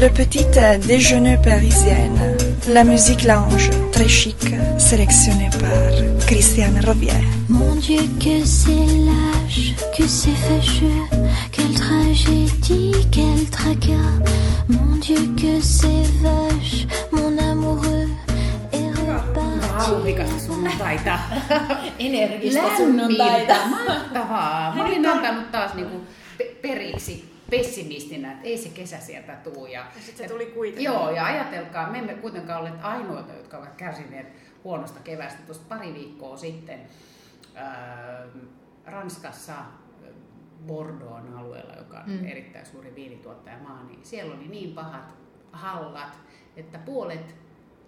Le petit déjeuner parisienne. La musique lounge, très chic, sélectionnée par Christiane Robier. Mon Dieu, que c'est lâche, que c'est fâcheux, quelle tragédie, quel tracas. Mon Dieu, que c'est vache, mon amoureux est reparti. Sunnuntaita. Energistä sunnuntaita. Mahtavaa. Mä olin antanut taas niinku pe- periksi pessimistinä, että ei se kesä sieltä tuu. Ja, Ja sit se tuli kuitenkin. Joo, ja ajatelkaa, me emme kuitenkaan olleet ainoita, jotka ovat kärsineet huonosta kevästä. Tuosta pari viikkoa sitten ää, Ranskassa Bordeaux alueella, joka on mm. erittäin suuri viinituottajamaa, niin siellä oli niin pahat hallat, että puolet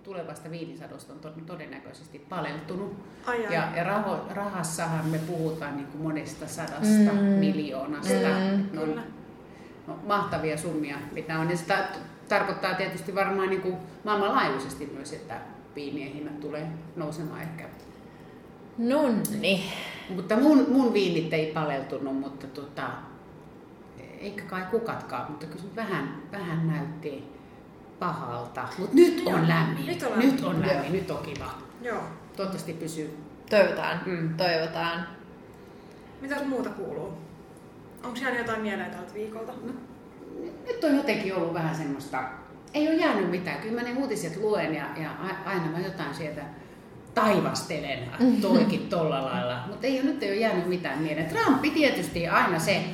tulevasta viinisadosta on to- todennäköisesti paleltunut. Ai. Ja, ja raho, rahassahan me puhutaan niin kuin monesta sadasta mm. miljoonasta. Mm. Ne on, Kyllä. Mahtavia summia, mitä on. Ja se ta- tarkoittaa tietysti varmaan niin kuin maailmanlaajuisesti myös, että viinien hinnat tulee nousemaan ehkä. Nonni. Mutta mun, mun viinit ei paleltunut, mutta tota, eikä kai kukatkaan, mutta kyllä se vähän, vähän näytti pahalta. Mutta nyt on lämmin. nyt on Nyt lämmin. on lämmin, nyt on kiva. Joo. Toivottavasti pysyy. Toivotaan, Mm. toivotaan. Mitäs muuta kuuluu? Onko jäänyt jotain mieleen tältä viikolta? No, nyt on jotenkin ollut vähän semmoista, ei ole jäänyt mitään. Kyllä mä ne uutiset luen ja, ja aina mä jotain sieltä taivastelen toikin tolla lailla. Mutta ei ole, nyt ei ole jäänyt mitään mieleen. Trumpi tietysti aina se,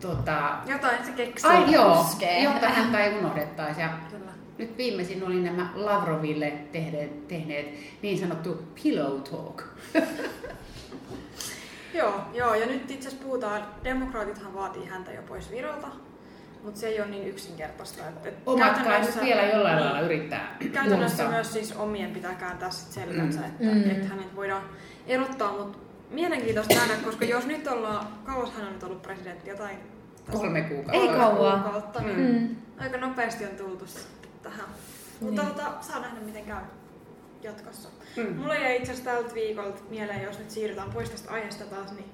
tota, Jotain se keksii. ai, joo, jotta häntä ei unohdettaisi. Ja Kyllä. nyt viimeisin oli nämä Lavroville tehneet, tehneet niin sanottu pillow talk. Joo, joo, ja nyt itse asiassa puhutaan, demokraatithan vaatii häntä jo pois viralta, mutta se ei ole niin yksinkertaista. Että, että Omat kai nyt käytännössä- vielä jollain lailla yrittää Käytännössä muistaa. myös siis omien pitää kääntää sit selkänsä, Mm. että, Mm. että hänet voidaan erottaa, mutta mielenkiintoista nähdä, koska jos nyt ollaan, kauas hän on nyt ollut presidentti, jotain Kolme kuukautta. Ei kauaa. kuukautta, Mm. niin Mm. aika nopeasti on tultu sitten tähän. Mutta tota, saa nähdä miten käy jatkossa. Mm. Mulla jäi itse asiassa tältä viikolta mieleen, jos nyt siirrytään pois tästä aiheesta taas, niin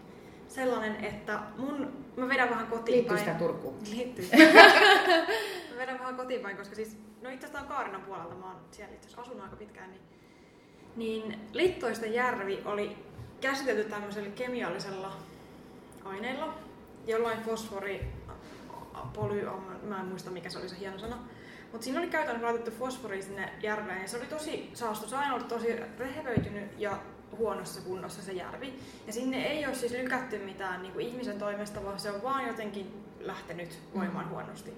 sellainen, että mun, mä vedän vähän kotiin Liittyy päin. sitä Turkuun. Liittyy. mä vedän vähän kotiin päin, koska siis, no itse asiassa Kaarinan puolelta, mä oon siellä itse asiassa asunut aika pitkään, niin, niin Littoisten järvi oli käsitelty tämmöisellä kemiallisella aineella, jollain fosfori, poly, mä en muista mikä se oli se hieno sana, mutta siinä oli käytännössä laitettu fosfori sinne järveen ja se oli tosi saastus, aina ollut tosi rehevöitynyt ja huonossa kunnossa se järvi. Ja sinne ei ole siis lykätty mitään niin kuin ihmisen toimesta, vaan se on vaan jotenkin lähtenyt voimaan huonosti.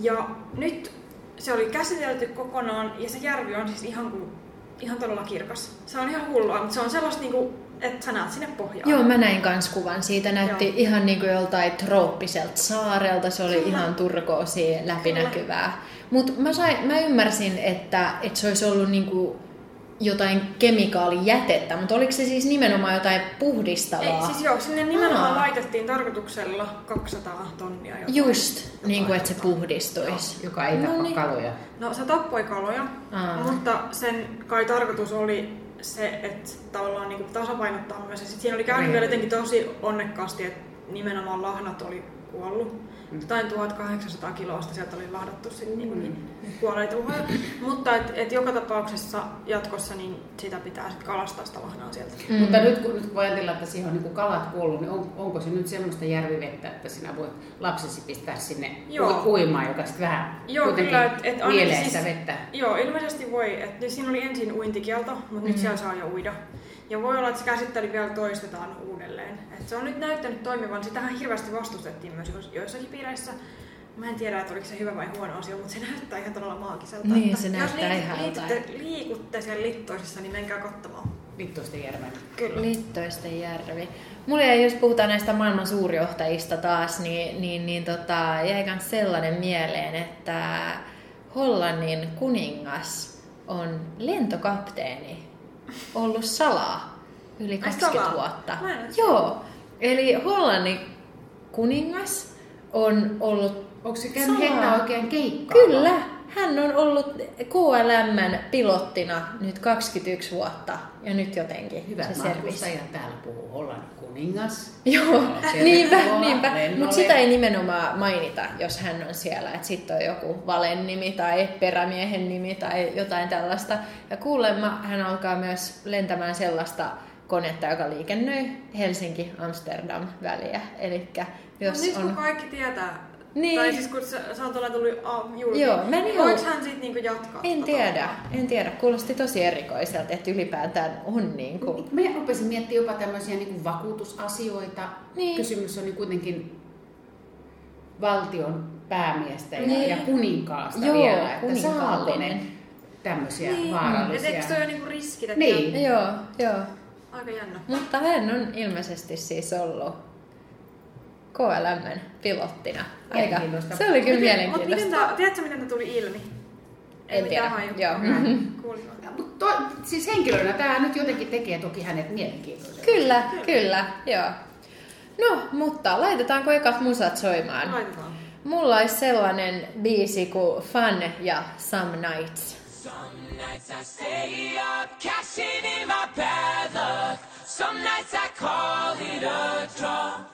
Ja nyt se oli käsitelty kokonaan ja se järvi on siis ihan, kuin, ihan todella kirkas. Se on ihan hullua, mutta se on sellaista, niin kuin, että sä näet sinne pohjaan. Joo, mä näin kans kuvan siitä. Näytti Joo. ihan niin kuin joltain trooppiselta saarelta. Se oli Kyllä. ihan turkoosi läpinäkyvää. Mutta mä, sain, mä ymmärsin, että, että se olisi ollut niin kuin jotain kemikaalijätettä, mutta oliko se siis nimenomaan jotain puhdistavaa? Ei, siis joo, sinne nimenomaan Aa. laitettiin tarkoituksella 200 tonnia jotain. Just, niin kuin että se puhdistuisi. Joka ei No tapa niin. kaloja. No se tappoi kaloja, Aa. mutta sen kai tarkoitus oli se, että tavallaan niin tasapainottaa myös. Ja sit siinä oli käynyt vielä jotenkin tosi onnekkaasti, että nimenomaan lahnat oli kuollut. Jotain 1800 kilosta sieltä oli lahdattu sitten niin niin kuolleita uhoja. Mutta et, et joka tapauksessa jatkossa niin sitä pitää sitten kalastaa sitä lahnaa sieltä. Mm. Mutta nyt kun, nyt kun ajatellaan, että siihen on niin kalat kuollut, niin on, onko se nyt semmoista järvivettä, että sinä voit lapsesi pistää sinne Joo. ui- uimaan, joka sitten vähän Joo, kyllä, et- et nielee siis- sitä vettä. Joo, ilmeisesti voi. Et nyt siinä oli ensin uintikielto, mutta mm. nyt siellä saa jo uida. Ja voi olla, että se käsittely vielä toistetaan uudelleen. Et se on nyt näyttänyt toimivan. Sitähän hirveästi vastustettiin myös jos- joissakin piireissä. Mä en tiedä, että oliko se hyvä vai huono asia, mutta se näyttää ihan todella maagiselta. Niin, että se jos näyttää liit- ihan liitytte, liikutte siellä littoisissa, niin menkää katsomaan. Vittuisten järven. Kyllä. Littoisten järvi. Mulla jäi, jos puhutaan näistä maailman suurjohtajista taas, niin, niin, niin tota, jäi myös sellainen mieleen, että Hollannin kuningas on lentokapteeni ollut salaa yli Ai 20 salaa? vuotta. Joo, eli Hollannin kuningas on ollut Onko se käynyt Salaa. oikein keikkaa? Kyllä, hän on ollut KLMn pilottina nyt 21 vuotta ja nyt jotenkin Hyvät se selvisi. matkustajat täällä puhuu Hollannin kuningas. Joo, niinpä, niinpä. Mutta sitä ei nimenomaan mainita, jos hän on siellä, että sitten on joku valen nimi tai perämiehen nimi tai jotain tällaista. Ja kuulemma hän alkaa myös lentämään sellaista konetta, joka liikennöi Helsinki-Amsterdam väliä. Eli jos no, nyt kun on... kaikki tietää, Niin. tai siis kun tuolla tullut uh, julki, Joo, mä niin voiko hän sitten niinku jatkaa? En tota tiedä, en tiedä. Kuulosti tosi erikoiselta, että ylipäätään on niin kuin... Me rupesin miettimään jopa tämmöisiä niin vakuutusasioita. Niin. Kysymys on niin kuitenkin valtion päämiestä ja, Niin. ja kuninkaasta Joo, vielä, että kuninkaallinen. saako ne tämmöisiä Niin. Vaarallisia. eikö se ole niinku riskit, että Niin. Joo, joo. aika jännä. Mutta hän on ilmeisesti siis ollut KLMn pilottina. Aika. Se oli kyllä Mutta mielenkiintoista. miten tää, tiedätkö miten tämä tuli ilmi? En tiedä, haju. joo. Ja, Mutta siis henkilönä tämä nyt jotenkin tekee toki hänet mielenkiintoisen. Kyllä, kyllä, joo. No, mutta laitetaanko ekat musat soimaan? Laitetaan. Mulla olisi sellainen biisi kuin Fun ja Some Nights. Some nights I stay up, cashing in my bad luck. Some nights I call it a draw.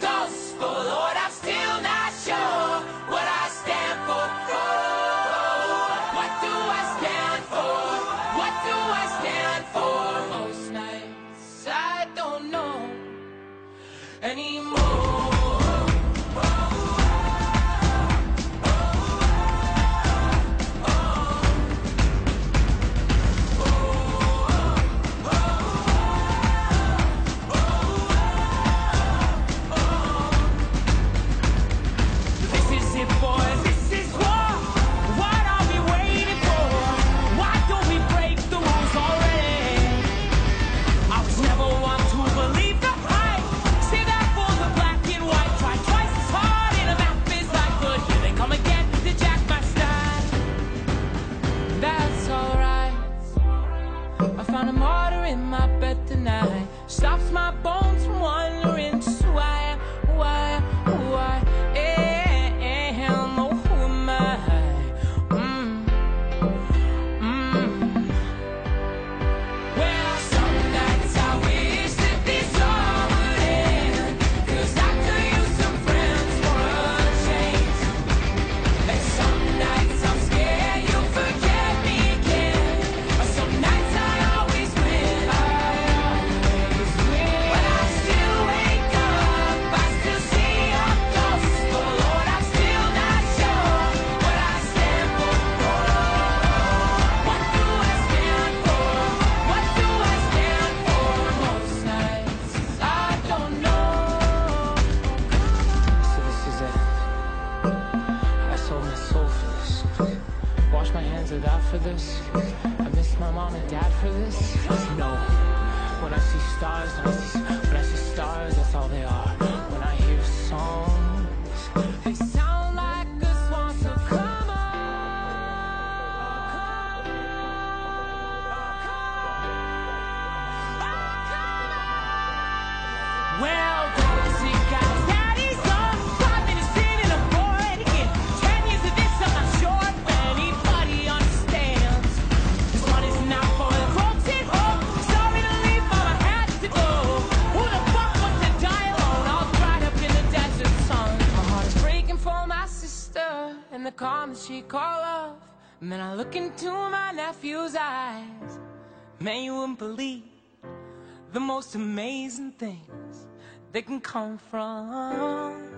the most amazing things that can come from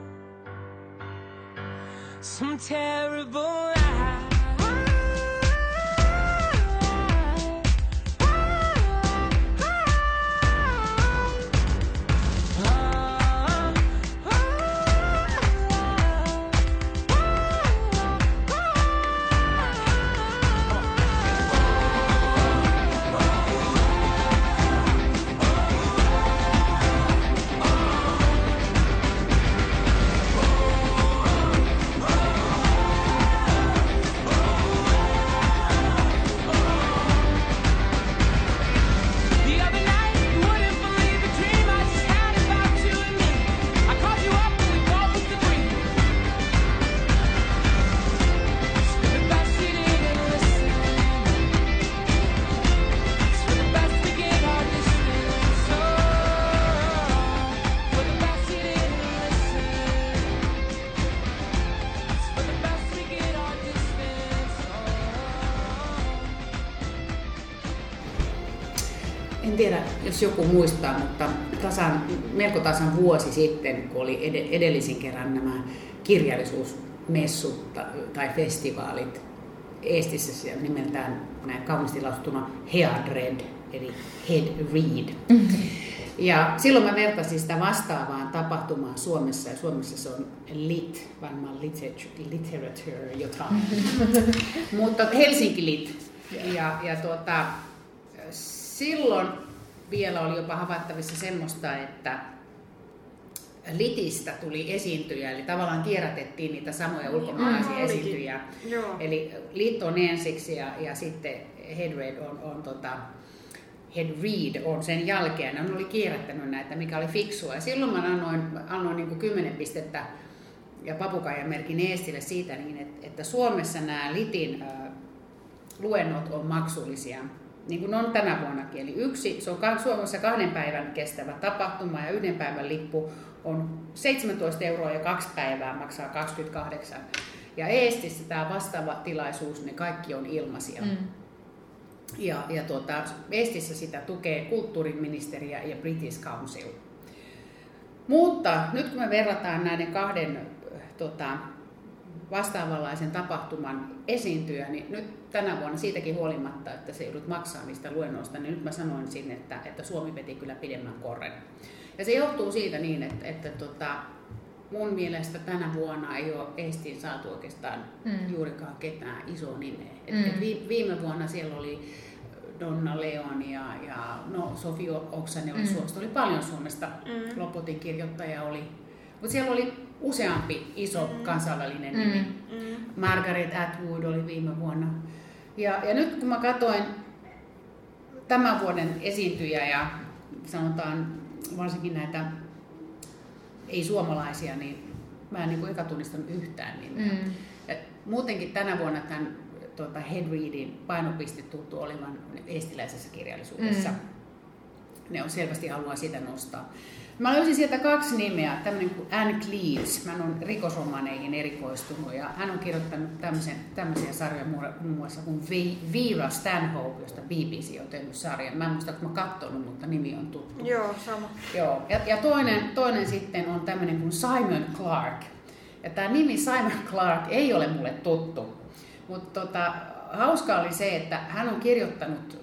some terrible lie. Jos joku muistaa, mutta tasan, melko tasan vuosi sitten, kun oli ed- edellisen kerran nämä kirjallisuusmessut ta- tai festivaalit Eestissä siellä nimeltään näin kauniisti lausuttuna Headred, eli Head Read. Ja silloin mä vertasin sitä vastaavaan tapahtumaan Suomessa, ja Suomessa se on lit, varmaan literature, literature jotain. Mutta Helsinki lit. Ja, ja tuota, silloin vielä oli jopa havaittavissa semmoista, että Litistä tuli esiintyjä, eli tavallaan kierrätettiin niitä samoja ulkomaalaisia Aivan olikin. esiintyjiä. Joo. Eli Lit on ensiksi ja, ja sitten Headread on, on tota, Head Read on sen jälkeen. Ne oli kierrättänyt näitä, mikä oli fiksua. Ja silloin mä annoin, annoin niin 10 pistettä ja papukaijan merkin Eestille siitä, niin että, että Suomessa nämä Litin äh, luennot on maksullisia. Niin kuin on tänä vuonnakin. Eli yksi, se on Suomessa kahden päivän kestävä tapahtuma ja yhden päivän lippu on 17 euroa ja kaksi päivää maksaa 28. Ja Eestissä tämä vastaava tilaisuus, ne kaikki on ilmaisia. Mm. Ja, ja tuota, Eestissä sitä tukee kulttuuriministeriö ja British Council. Mutta nyt kun me verrataan näiden kahden tota, vastaavanlaisen tapahtuman esiintyjä, niin nyt tänä vuonna siitäkin huolimatta, että se joudut maksaa niistä luennoista, niin nyt mä sanoin sinne, että, että Suomi veti kyllä pidemmän korren. Ja se johtuu siitä niin, että, että tota, mun mielestä tänä vuonna ei ole Eestiin saatu oikeastaan Mm. juurikaan ketään iso nimeä. Et, Mm. et vi, viime vuonna siellä oli Donna Leon ja, ja no, Sofi Oksanen oli Mm. Suomesta, oli paljon Suomesta, mm. Lopotin kirjoittaja oli. Mutta siellä oli useampi iso Mm. kansainvälinen Mm. nimi. Mm. Margaret Atwood oli viime vuonna. Ja, ja nyt kun mä katsoin tämän vuoden esiintyjä ja sanotaan varsinkin näitä ei-suomalaisia, niin mä en niin eka tunnistanut yhtään nimeä. Mm. Et muutenkin tänä vuonna tämän tuota, Headreadin painopiste tuntuu olevan eestiläisessä kirjallisuudessa. Mm. Ne on selvästi haluaa sitä nostaa. Mä löysin sieltä kaksi nimeä, tämmöinen kuin Anne Cleves. Hän on rikosromaneihin erikoistunut ja hän on kirjoittanut tämmöisen, tämmöisiä sarjoja muun- muassa kuin Vera Stanhope, josta BBC on tehnyt sarjan. Mä en muista, että mä katsonut, mutta nimi on tuttu. Joo, sama. Joo, ja, ja toinen, toinen sitten on tämmöinen kuin Simon Clark. Ja tämä nimi Simon Clark ei ole mulle tuttu. Mutta tota, hauska oli se, että hän on kirjoittanut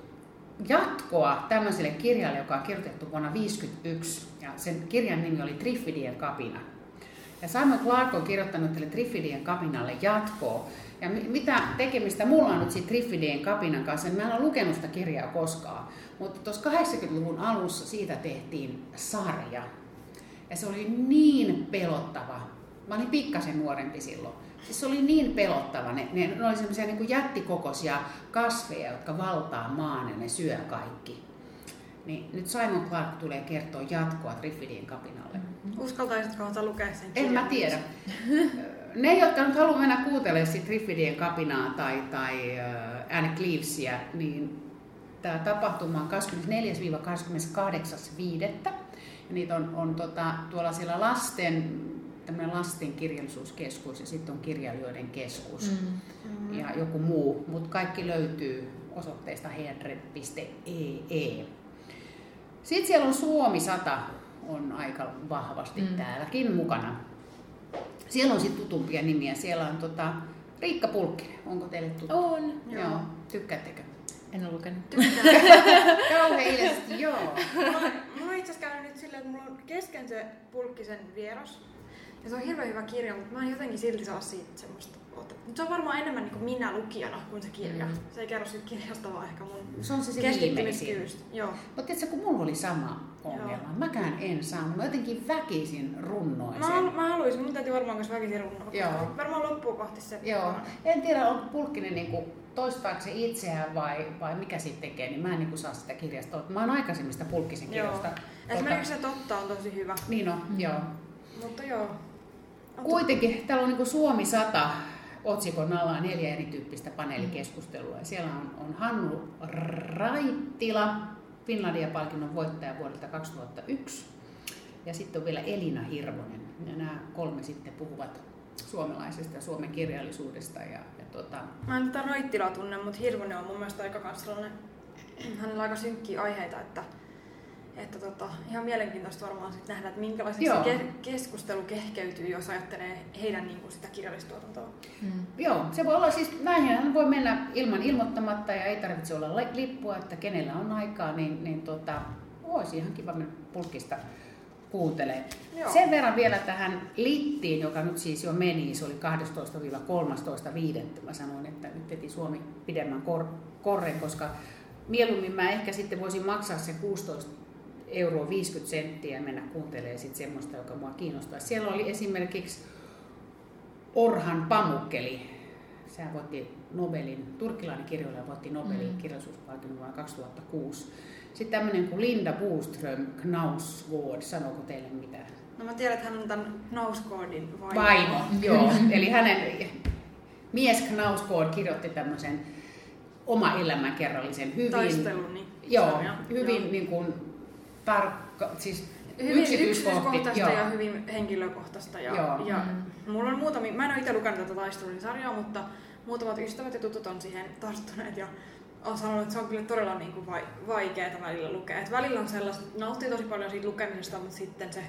jatkoa tämmöiselle kirjalle, joka on kirjoitettu vuonna 1951. Ja sen kirjan nimi oli Triffidien kapina. Ja Simon Clark on kirjoittanut tälle Triffidien kapinalle jatkoa. Ja mi- mitä tekemistä mulla on nyt siitä Triffidien kapinan kanssa, niin mä en ole lukenut sitä kirjaa koskaan. Mutta tuossa 80-luvun alussa siitä tehtiin sarja. Ja se oli niin pelottava. Mä olin pikkasen nuorempi silloin. Siis se oli niin pelottava. Ne, ne, ne oli semmoisia niin jättikokoisia kasveja, jotka valtaa maan ja ne syö kaikki. Niin nyt Simon Clark tulee kertoa jatkoa Triffidien kapinalle. Uskaltaisitko ottaa lukea sen En kirjan? mä tiedä. Ne, jotka nyt haluaa mennä kuuntelemaan sit Triffidien kapinaa tai, tai äh, Anne Clevesia, niin tämä tapahtuma on 24-28.5. Ja niitä on, on tota, tuolla siellä lasten, tämmöinen lasten kirjallisuuskeskus ja sitten on kirjailijoiden keskus Mm. Mm. ja joku muu, mutta kaikki löytyy osoitteesta headred.ee. Sitten siellä on Suomi 100, on aika vahvasti Mm. täälläkin mukana. Siellä on sitten tutumpia nimiä. Siellä on tota, Riikka Pulkkinen, onko teille tuttu? On. Joo. Joo. Tykkäättekö? En ole lukenut. Kauhean joo. Mulla on, mulla on itse asiassa käynyt nyt silleen, että mulla on kesken se pulkkisen vieras. Ja se on hirveän hyvä kirja, mutta mä en jotenkin silti saa siitä semmoista. Mutta se on varmaan enemmän niin kuin minä lukijana kuin se kirja. Mm. Se ei kerro siitä kirjasta, vaan ehkä mun Se on se, se keskittymiskyvystä. Joo. Mutta tiedätkö, kun mulla oli sama ongelma. Joo. Mäkään en saanut. Mä jotenkin väkisin runnoin Mä, sen. halu- mä haluaisin, mun täytyy varmaan myös väkisin runnoa. Joo. Varmaan loppuu kohti se. Joo. En tiedä, onko Pulkkinen niinku, toistaako se itseään vai, vai mikä siitä tekee, niin mä en niinku saa sitä kirjasta. Mä oon aikaisemmista Pulkkisen Joo. kirjoista. Esimerkiksi se totta on tosi hyvä. Niin on, Mm. joo. Mutta joo. Kuitenkin täällä on niinku Suomi 100 otsikon alla neljä erityyppistä paneelikeskustelua. Ja siellä on, on Hannu Raittila, Finlandia-palkinnon voittaja vuodelta 2001. Ja sitten on vielä Elina Hirvonen. Ja nämä kolme sitten puhuvat suomalaisesta ja Suomen kirjallisuudesta. Ja, ja tota, Mä en tätä Raittilaa tunne, mutta Hirvonen on mun mielestä aika sellainen, hänellä on aika synkkiä aiheita, että että tota, ihan mielenkiintoista varmaan sit nähdä, että minkälaiseksi Joo. se ke- keskustelu kehkeytyy, jos ajattelee heidän niin kuin sitä kirjallistuotantoa. Mm. Joo, se voi olla siis, näinhän voi mennä ilman ilmoittamatta ja ei tarvitse olla li- lippua, että kenellä on aikaa, niin, niin tota, olisi ihan kiva mennä pulkista kuuntelee. Joo. Sen verran vielä tähän Littiin, joka nyt siis jo meni, se oli 12-13.5. Mä sanoin, että nyt veti Suomi pidemmän kor- korren, koska mieluummin mä ehkä sitten voisin maksaa sen 16 euroa 50 senttiä mennä kuuntelemaan sitten semmoista, joka mua kiinnostaa. Siellä oli esimerkiksi Orhan Pamukkeli. Sehän voitti Nobelin, turkkilainen kirjoilija voitti Nobelin Mm. kirjallisuuspalkinnon vuonna 2006. Sitten tämmöinen kuin Linda Boström Knausgård, sanooko teille mitään? No mä tiedän, että hän on tämän Knauskoodin vaimo. Vaimo, joo. Eli hänen mies Knausgård kirjoitti tämmöisen oma elämänkerrallisen hyvin, Taisteluni. joo, hyvin Joo. niin kuin tarkka, siis Hyvin yksityiskohtaista joo. ja hyvin henkilökohtaista. Ja, Joo. ja Mm. mulla on muutamia, mä en ole itse lukenut tätä taistelun sarjaa, mutta muutamat ystävät ja tutut on siihen tarttuneet ja on sanonut, että se on kyllä todella niin kuin vai, vaikeaa välillä lukea. Et välillä on sellaista, että nauttii tosi paljon siitä lukemisesta, mutta sitten se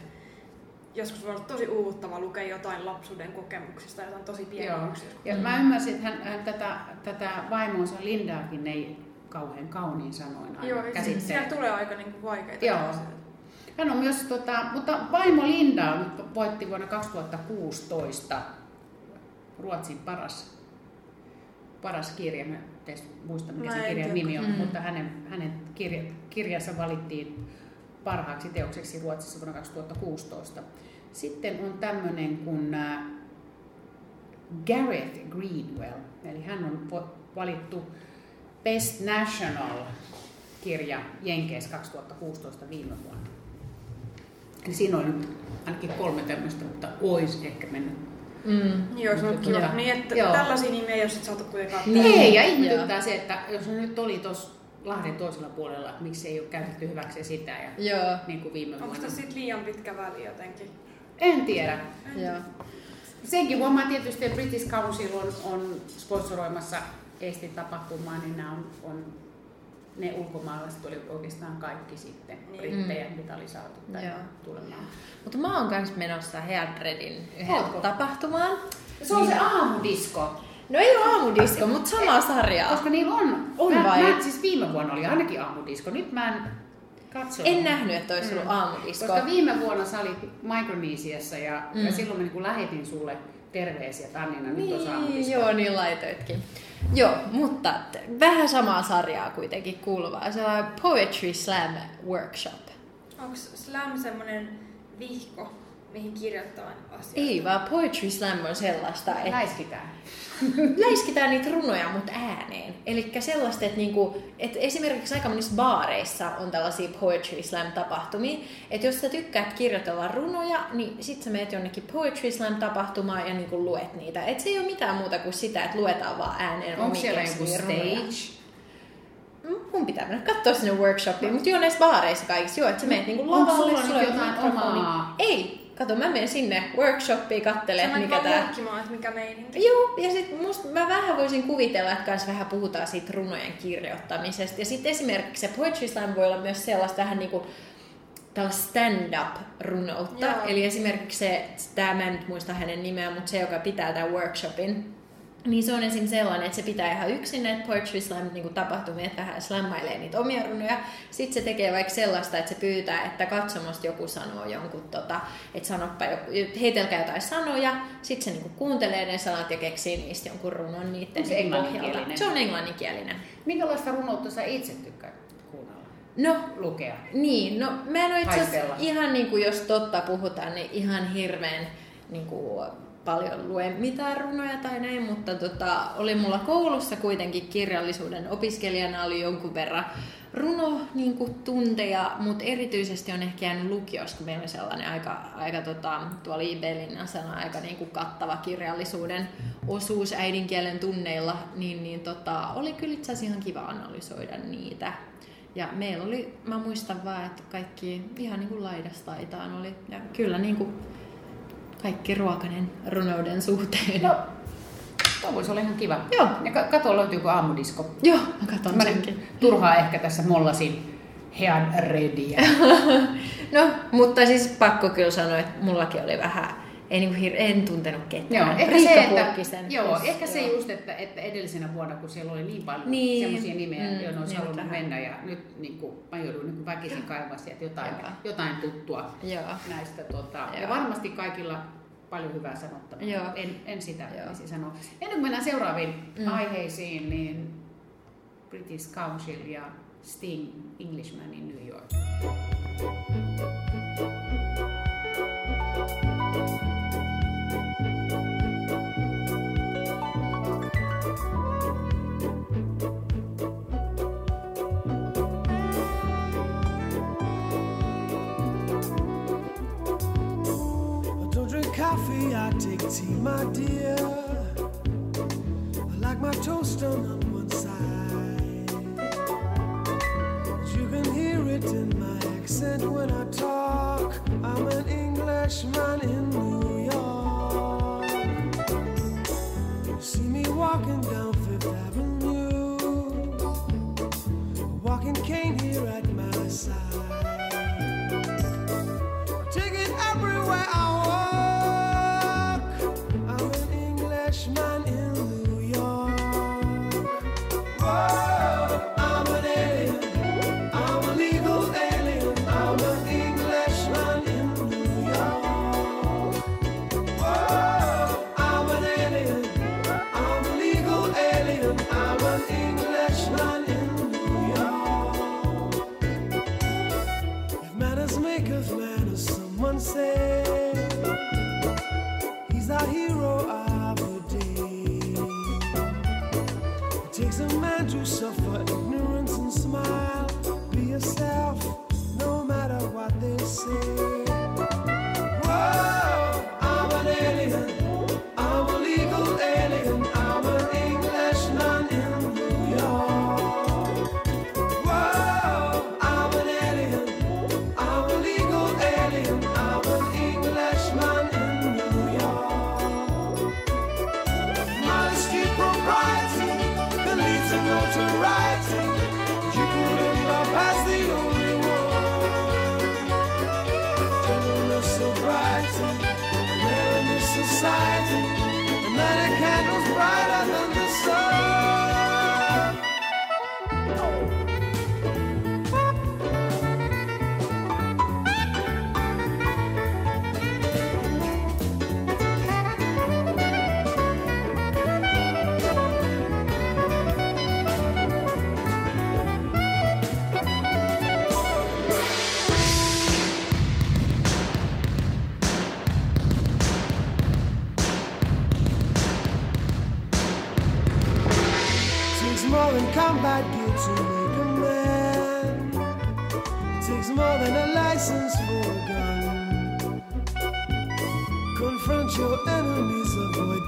joskus voi olla tosi uuvuttava lukea jotain lapsuuden kokemuksista, jotain tosi pieniä Joo. Ja mä ymmärsin, että hän, hän tätä, tätä vaimonsa Lindaakin ei kauhean kauniin sanoin aina Joo, käsittele. siellä tulee aika niin kuin vaikeita Joo. asioita. Hän on myös, tota, mutta vaimo Linda on, voitti vuonna 2016 Ruotsin paras, paras kirja. Mä en muista, mikä Mä se kirjan tiedä. nimi on, Mm. mutta hänen, hänen kirja, kirjansa valittiin parhaaksi teokseksi Ruotsissa vuonna 2016. Sitten on tämmöinen kuin äh, Gareth Greenwell, eli hän on valittu Best National kirja Jenkeissä 2016 viime vuonna. Eli siinä on ainakin kolme tämmöistä, mutta olisi ehkä mennyt. Mm. Joo, se on kiva. tota- Niin, että Joo. tällaisia nimiä ei ole sit saatu kuitenkaan. Niin. Ei, ja ihmetyttää se, että jos se nyt oli tuossa Lahden toisella puolella, että miksi ei ole käytetty hyväksi sitä ja Joo, niin kuin viime Onko vuonna. tässä sit liian pitkä väli jotenkin? En tiedä. joo. Senkin huomaa tietysti, että British Council on, on sponsoroimassa Eestin tapahtumaa, niin nämä on, on ne ulkomaalaiset oli oikeastaan kaikki sitten Niin. brittejä, mitä oli saatu tänne Joo. tulemaan. Mutta mä oon kans menossa Headredin yhden Ootko? tapahtumaan. Se on se aamudisko, No ei ole aamudisko, mutta samaa sarjaa. koska niillä on. On mä, vai? Mä, siis viime vuonna oli ainakin aamudisko, nyt mä en katsonut. En nähnyt, että olisi ollut Mm. aamudisko. Koska viime vuonna sä olit Micronesiassa ja, mm. ja Mm. silloin mä niin lähetin sulle terveisiä, että Annina nyt on Niin, aamudisko. joo, niin laitoitkin. Joo, mutta vähän samaa sarjaa kuitenkin kuuluvaa. Se on Poetry Slam Workshop. Onko slam semmonen vihko, mihin kirjoittaa asioita? Ei vaan Poetry Slam on sellaista, että Läiskitään. läiskitään niitä runoja, mutta ääneen. Eli sellaista, että, niinku, että esimerkiksi aika monissa baareissa on tällaisia Poetry Slam-tapahtumia, että jos sä tykkäät kirjoitella runoja, niin sit sä meet jonnekin Poetry Slam-tapahtumaan ja niinku luet niitä. Et se ei ole mitään muuta kuin sitä, että luetaan vaan ääneen Onko omia siellä joku stage? Mm, Mun pitää mennä katsoa sinne workshopiin, mutta joo näissä baareissa kaikissa, joo, että sä meet niinku lavalle, sulla on jotain omaa? Ei, kato mä menen sinne workshopiin kattelemaan, Sä että mikä tää... moukkimaan, että mikä meininki. Joo, ja sitten musta mä vähän voisin kuvitella, että kans vähän puhutaan siitä runojen kirjoittamisesta. Ja sitten esimerkiksi se Poetry Slam voi olla myös sellaista vähän niinku tällaista stand-up-runoutta. Joo. Eli esimerkiksi se, tämä mä en nyt muista hänen nimeään, mutta se, joka pitää tämän workshopin, niin se on esim. sellainen, että se pitää ihan yksin näitä Poetry Slam niin tapahtumia, että vähän slammailee niitä omia runoja. Sitten se tekee vaikka sellaista, että se pyytää, että katsomosta joku sanoo jonkun, tota, että sanoppa joku, heitelkää jotain sanoja, sitten se niin kuuntelee ne sanat ja keksii niistä jonkun runon niiden se englanninkielinen? pohjalta. Se on englanninkielinen. Minkälaista runoutta sä itse tykkäät kuunnella? No, Lukea. Niin, no mä en ole itse ihan niin kuin jos totta puhutaan, niin ihan hirveän niin kuin, paljon lue mitään runoja tai näin, mutta tota, oli mulla koulussa kuitenkin kirjallisuuden opiskelijana oli jonkun verran runo niin kuin, tunteja, mutta erityisesti on ehkä jäänyt lukiossa, kun meillä oli sellainen aika, aika tota, tuolla IB-linnasana aika niin kuin, kattava kirjallisuuden osuus äidinkielen tunneilla, niin, niin tota, oli kyllä itse asiassa ihan kiva analysoida niitä. Ja meillä oli, mä muistan vaan, että kaikki ihan niin kuin laidasta laitaan oli. Ja kyllä niin kuin kaikki ruokanen runouden suhteen. No, tuo voisi olla ihan kiva. Joo. Ja kato, löytyykö aamudisko. Joo, mä katson mä senkin. Turhaa ehkä tässä mollasin hean rediä. no, mutta siis pakko kyllä sanoa, että mullakin oli vähän ei niin kuin, en tuntenut ketään. Joo, ehkä Riikka se, että, joo, jos, ehkä se joo. just, että, että edellisenä vuonna, kun siellä oli niin paljon niin. semmoisia nimiä, mm, joiden olisi halunnut tähän. mennä, ja nyt niin kuin, mä joudun niin kuin väkisin kaivaa sieltä jotain, joo. jotain tuttua joo. näistä. Tota, joo. Ja varmasti kaikilla paljon hyvää sanottavaa. Joo. En, en sitä voisi sanoa. Ennen kuin mennään seuraaviin mm. aiheisiin, niin British Council ja Sting, Englishman in New York. Mm. Take tea, my dear. I like my toast on one side. You can hear it in my accent when I talk. I'm an Englishman in New York. You see me walking down Fifth Avenue, a walking cane here at my side. Bye.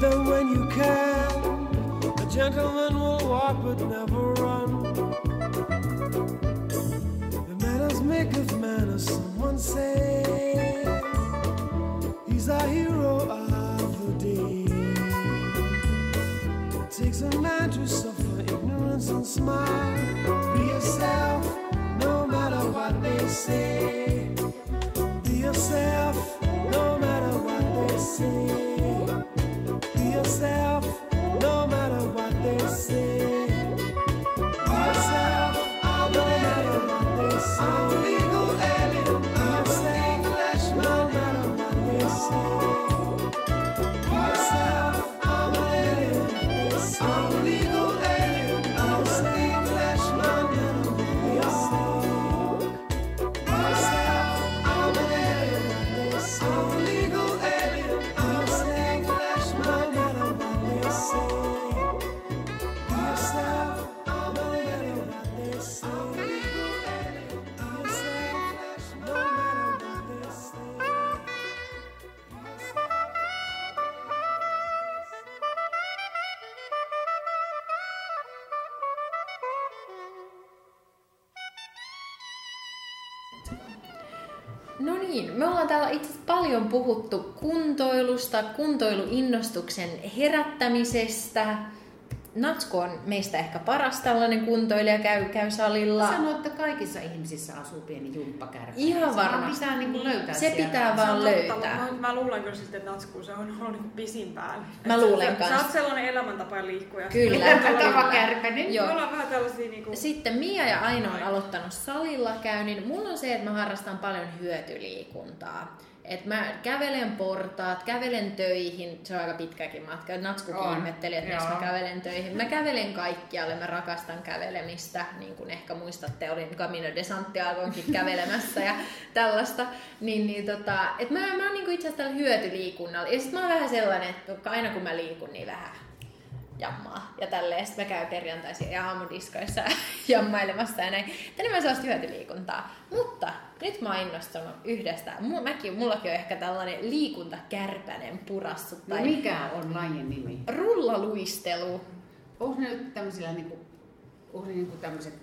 them when you can. A gentleman will walk but never paljon puhuttu kuntoilusta, kuntoiluinnostuksen herättämisestä. Natsko on meistä ehkä paras tällainen kuntoilija, käy, käy salilla. Sano, että kaikissa ihmisissä asuu pieni jumppakärpä. Ihan varmasti. Pitää niin kuin löytää se siellä. pitää vaan se löytää. Mä, mä luulen kyllä sitten, että Natsku se on ollut niin pisin pisimpään. Mä luulen sä, kanssa. Sä oot sellainen elämäntapa liikkuja. Kyllä. Elämäntapakärpäinen. Joo. Me vähän tällaisia Niin kuin... Sitten Mia ja Aino on aloittanut salilla käynnin. Mulla on se, että mä harrastan paljon hyötyliikuntaa et mä kävelen portaat, kävelen töihin, se on aika pitkäkin matka. Natskukin On, ihmetteli, että miksi mä kävelen töihin. Mä kävelen kaikkialle, mä rakastan kävelemistä. Niin kuin ehkä muistatte, olin Camino de Santiagonkin kävelemässä ja tällaista. Niin, niin tota, et mä, mä oon niinku itse asiassa tällä hyötyliikunnalla. Ja sit mä oon vähän sellainen, että aina kun mä liikun, niin vähän jammaa ja tälleen. Sitten mä käyn perjantaisin ja aamudiskoissa jammailemassa ja näin. Tänne mä sellaista hyötyliikuntaa. Mutta nyt mä oon innostunut yhdestä. Mulla, mäkin, mullakin on ehkä tällainen liikuntakärpänen purassut. No Tai mikä on lajin nimi? rullaluistelu. Onko ne nyt tämmöisillä niinku, onko ne niinku tämmöiset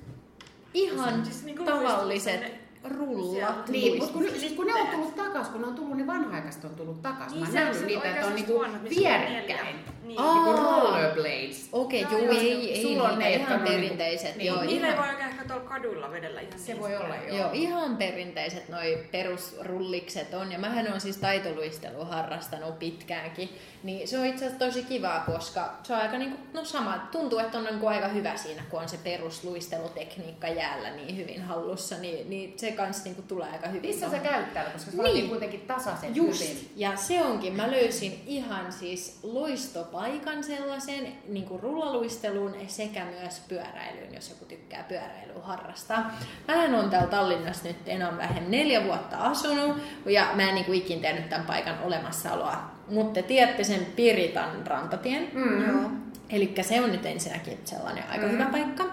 Ihan Siis niinku tavalliset rullat. Niin, mutta kun, luistelut. siis kun ne on tullut takas, kun ne on tullut, niin vanha-aikaiset on tullut takas. Niin, Mä se niitä, että on niinku vierekkäin. neljä. Niin. Aa. Niinku rollerblades. Okei, Joo, joo, joo, ei, ei, sulla on niitä ne, jotka ihan on niinku- perinteiset. niin, joo, Niillä ei voi oikein ehkä tuolla kaduilla vedellä ihan Se niin voi olla, sitä. joo. Joo, ihan perinteiset noi perusrullikset on. Ja mähän on siis taitoluistelua harrastanut pitkäänkin. Niin se on itse asiassa tosi kivaa, koska se on aika niinku, no sama, tuntuu, että on niinku aika hyvä siinä, kun on se perusluistelutekniikka jäällä niin hyvin hallussa, niin, niin se kans niinku tulee aika hyvin. Missä sä tohon. käyt täällä, koska se Niin. kuitenkin tasaisen Just, hyvin. ja se onkin. Mä löysin ihan siis loistopaikan sellaisen niin kuin rullaluisteluun sekä myös pyöräilyyn, jos joku tykkää pyöräilyä harrastaa. Mä on täällä Tallinnassa nyt enää vähän neljä vuotta asunut ja mä en niin kuin ikin tiennyt tämän paikan olemassaoloa. Mutta te tiedätte sen Piritan rantatien. Mm. Joo. Eli se on nyt ensinnäkin sellainen aika Mm. hyvä paikka.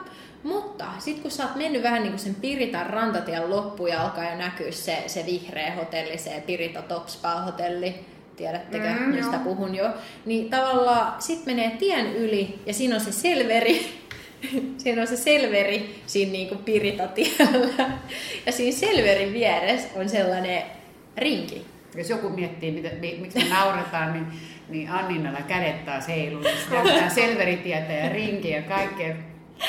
Mutta sitten kun sä oot mennyt vähän niin kuin sen Piritan rantatien loppuun ja alkaa jo näkyä se, se vihreä hotelli, se Pirita Top Spa hotelli, tiedättekö Mm, mistä joo. puhun jo, niin tavallaan sit menee tien yli ja siinä on se selveri, siinä on se selveri siinä niin kuin Pirita-tiellä. Ja siinä selverin vieressä on sellainen rinki. Jos joku miettii, mitä, mi, miksi me nauretaan, niin, niin Anninnalla kädet taas heiluu. Se näyttää selveritietä ja rinkiä ja kaikkea.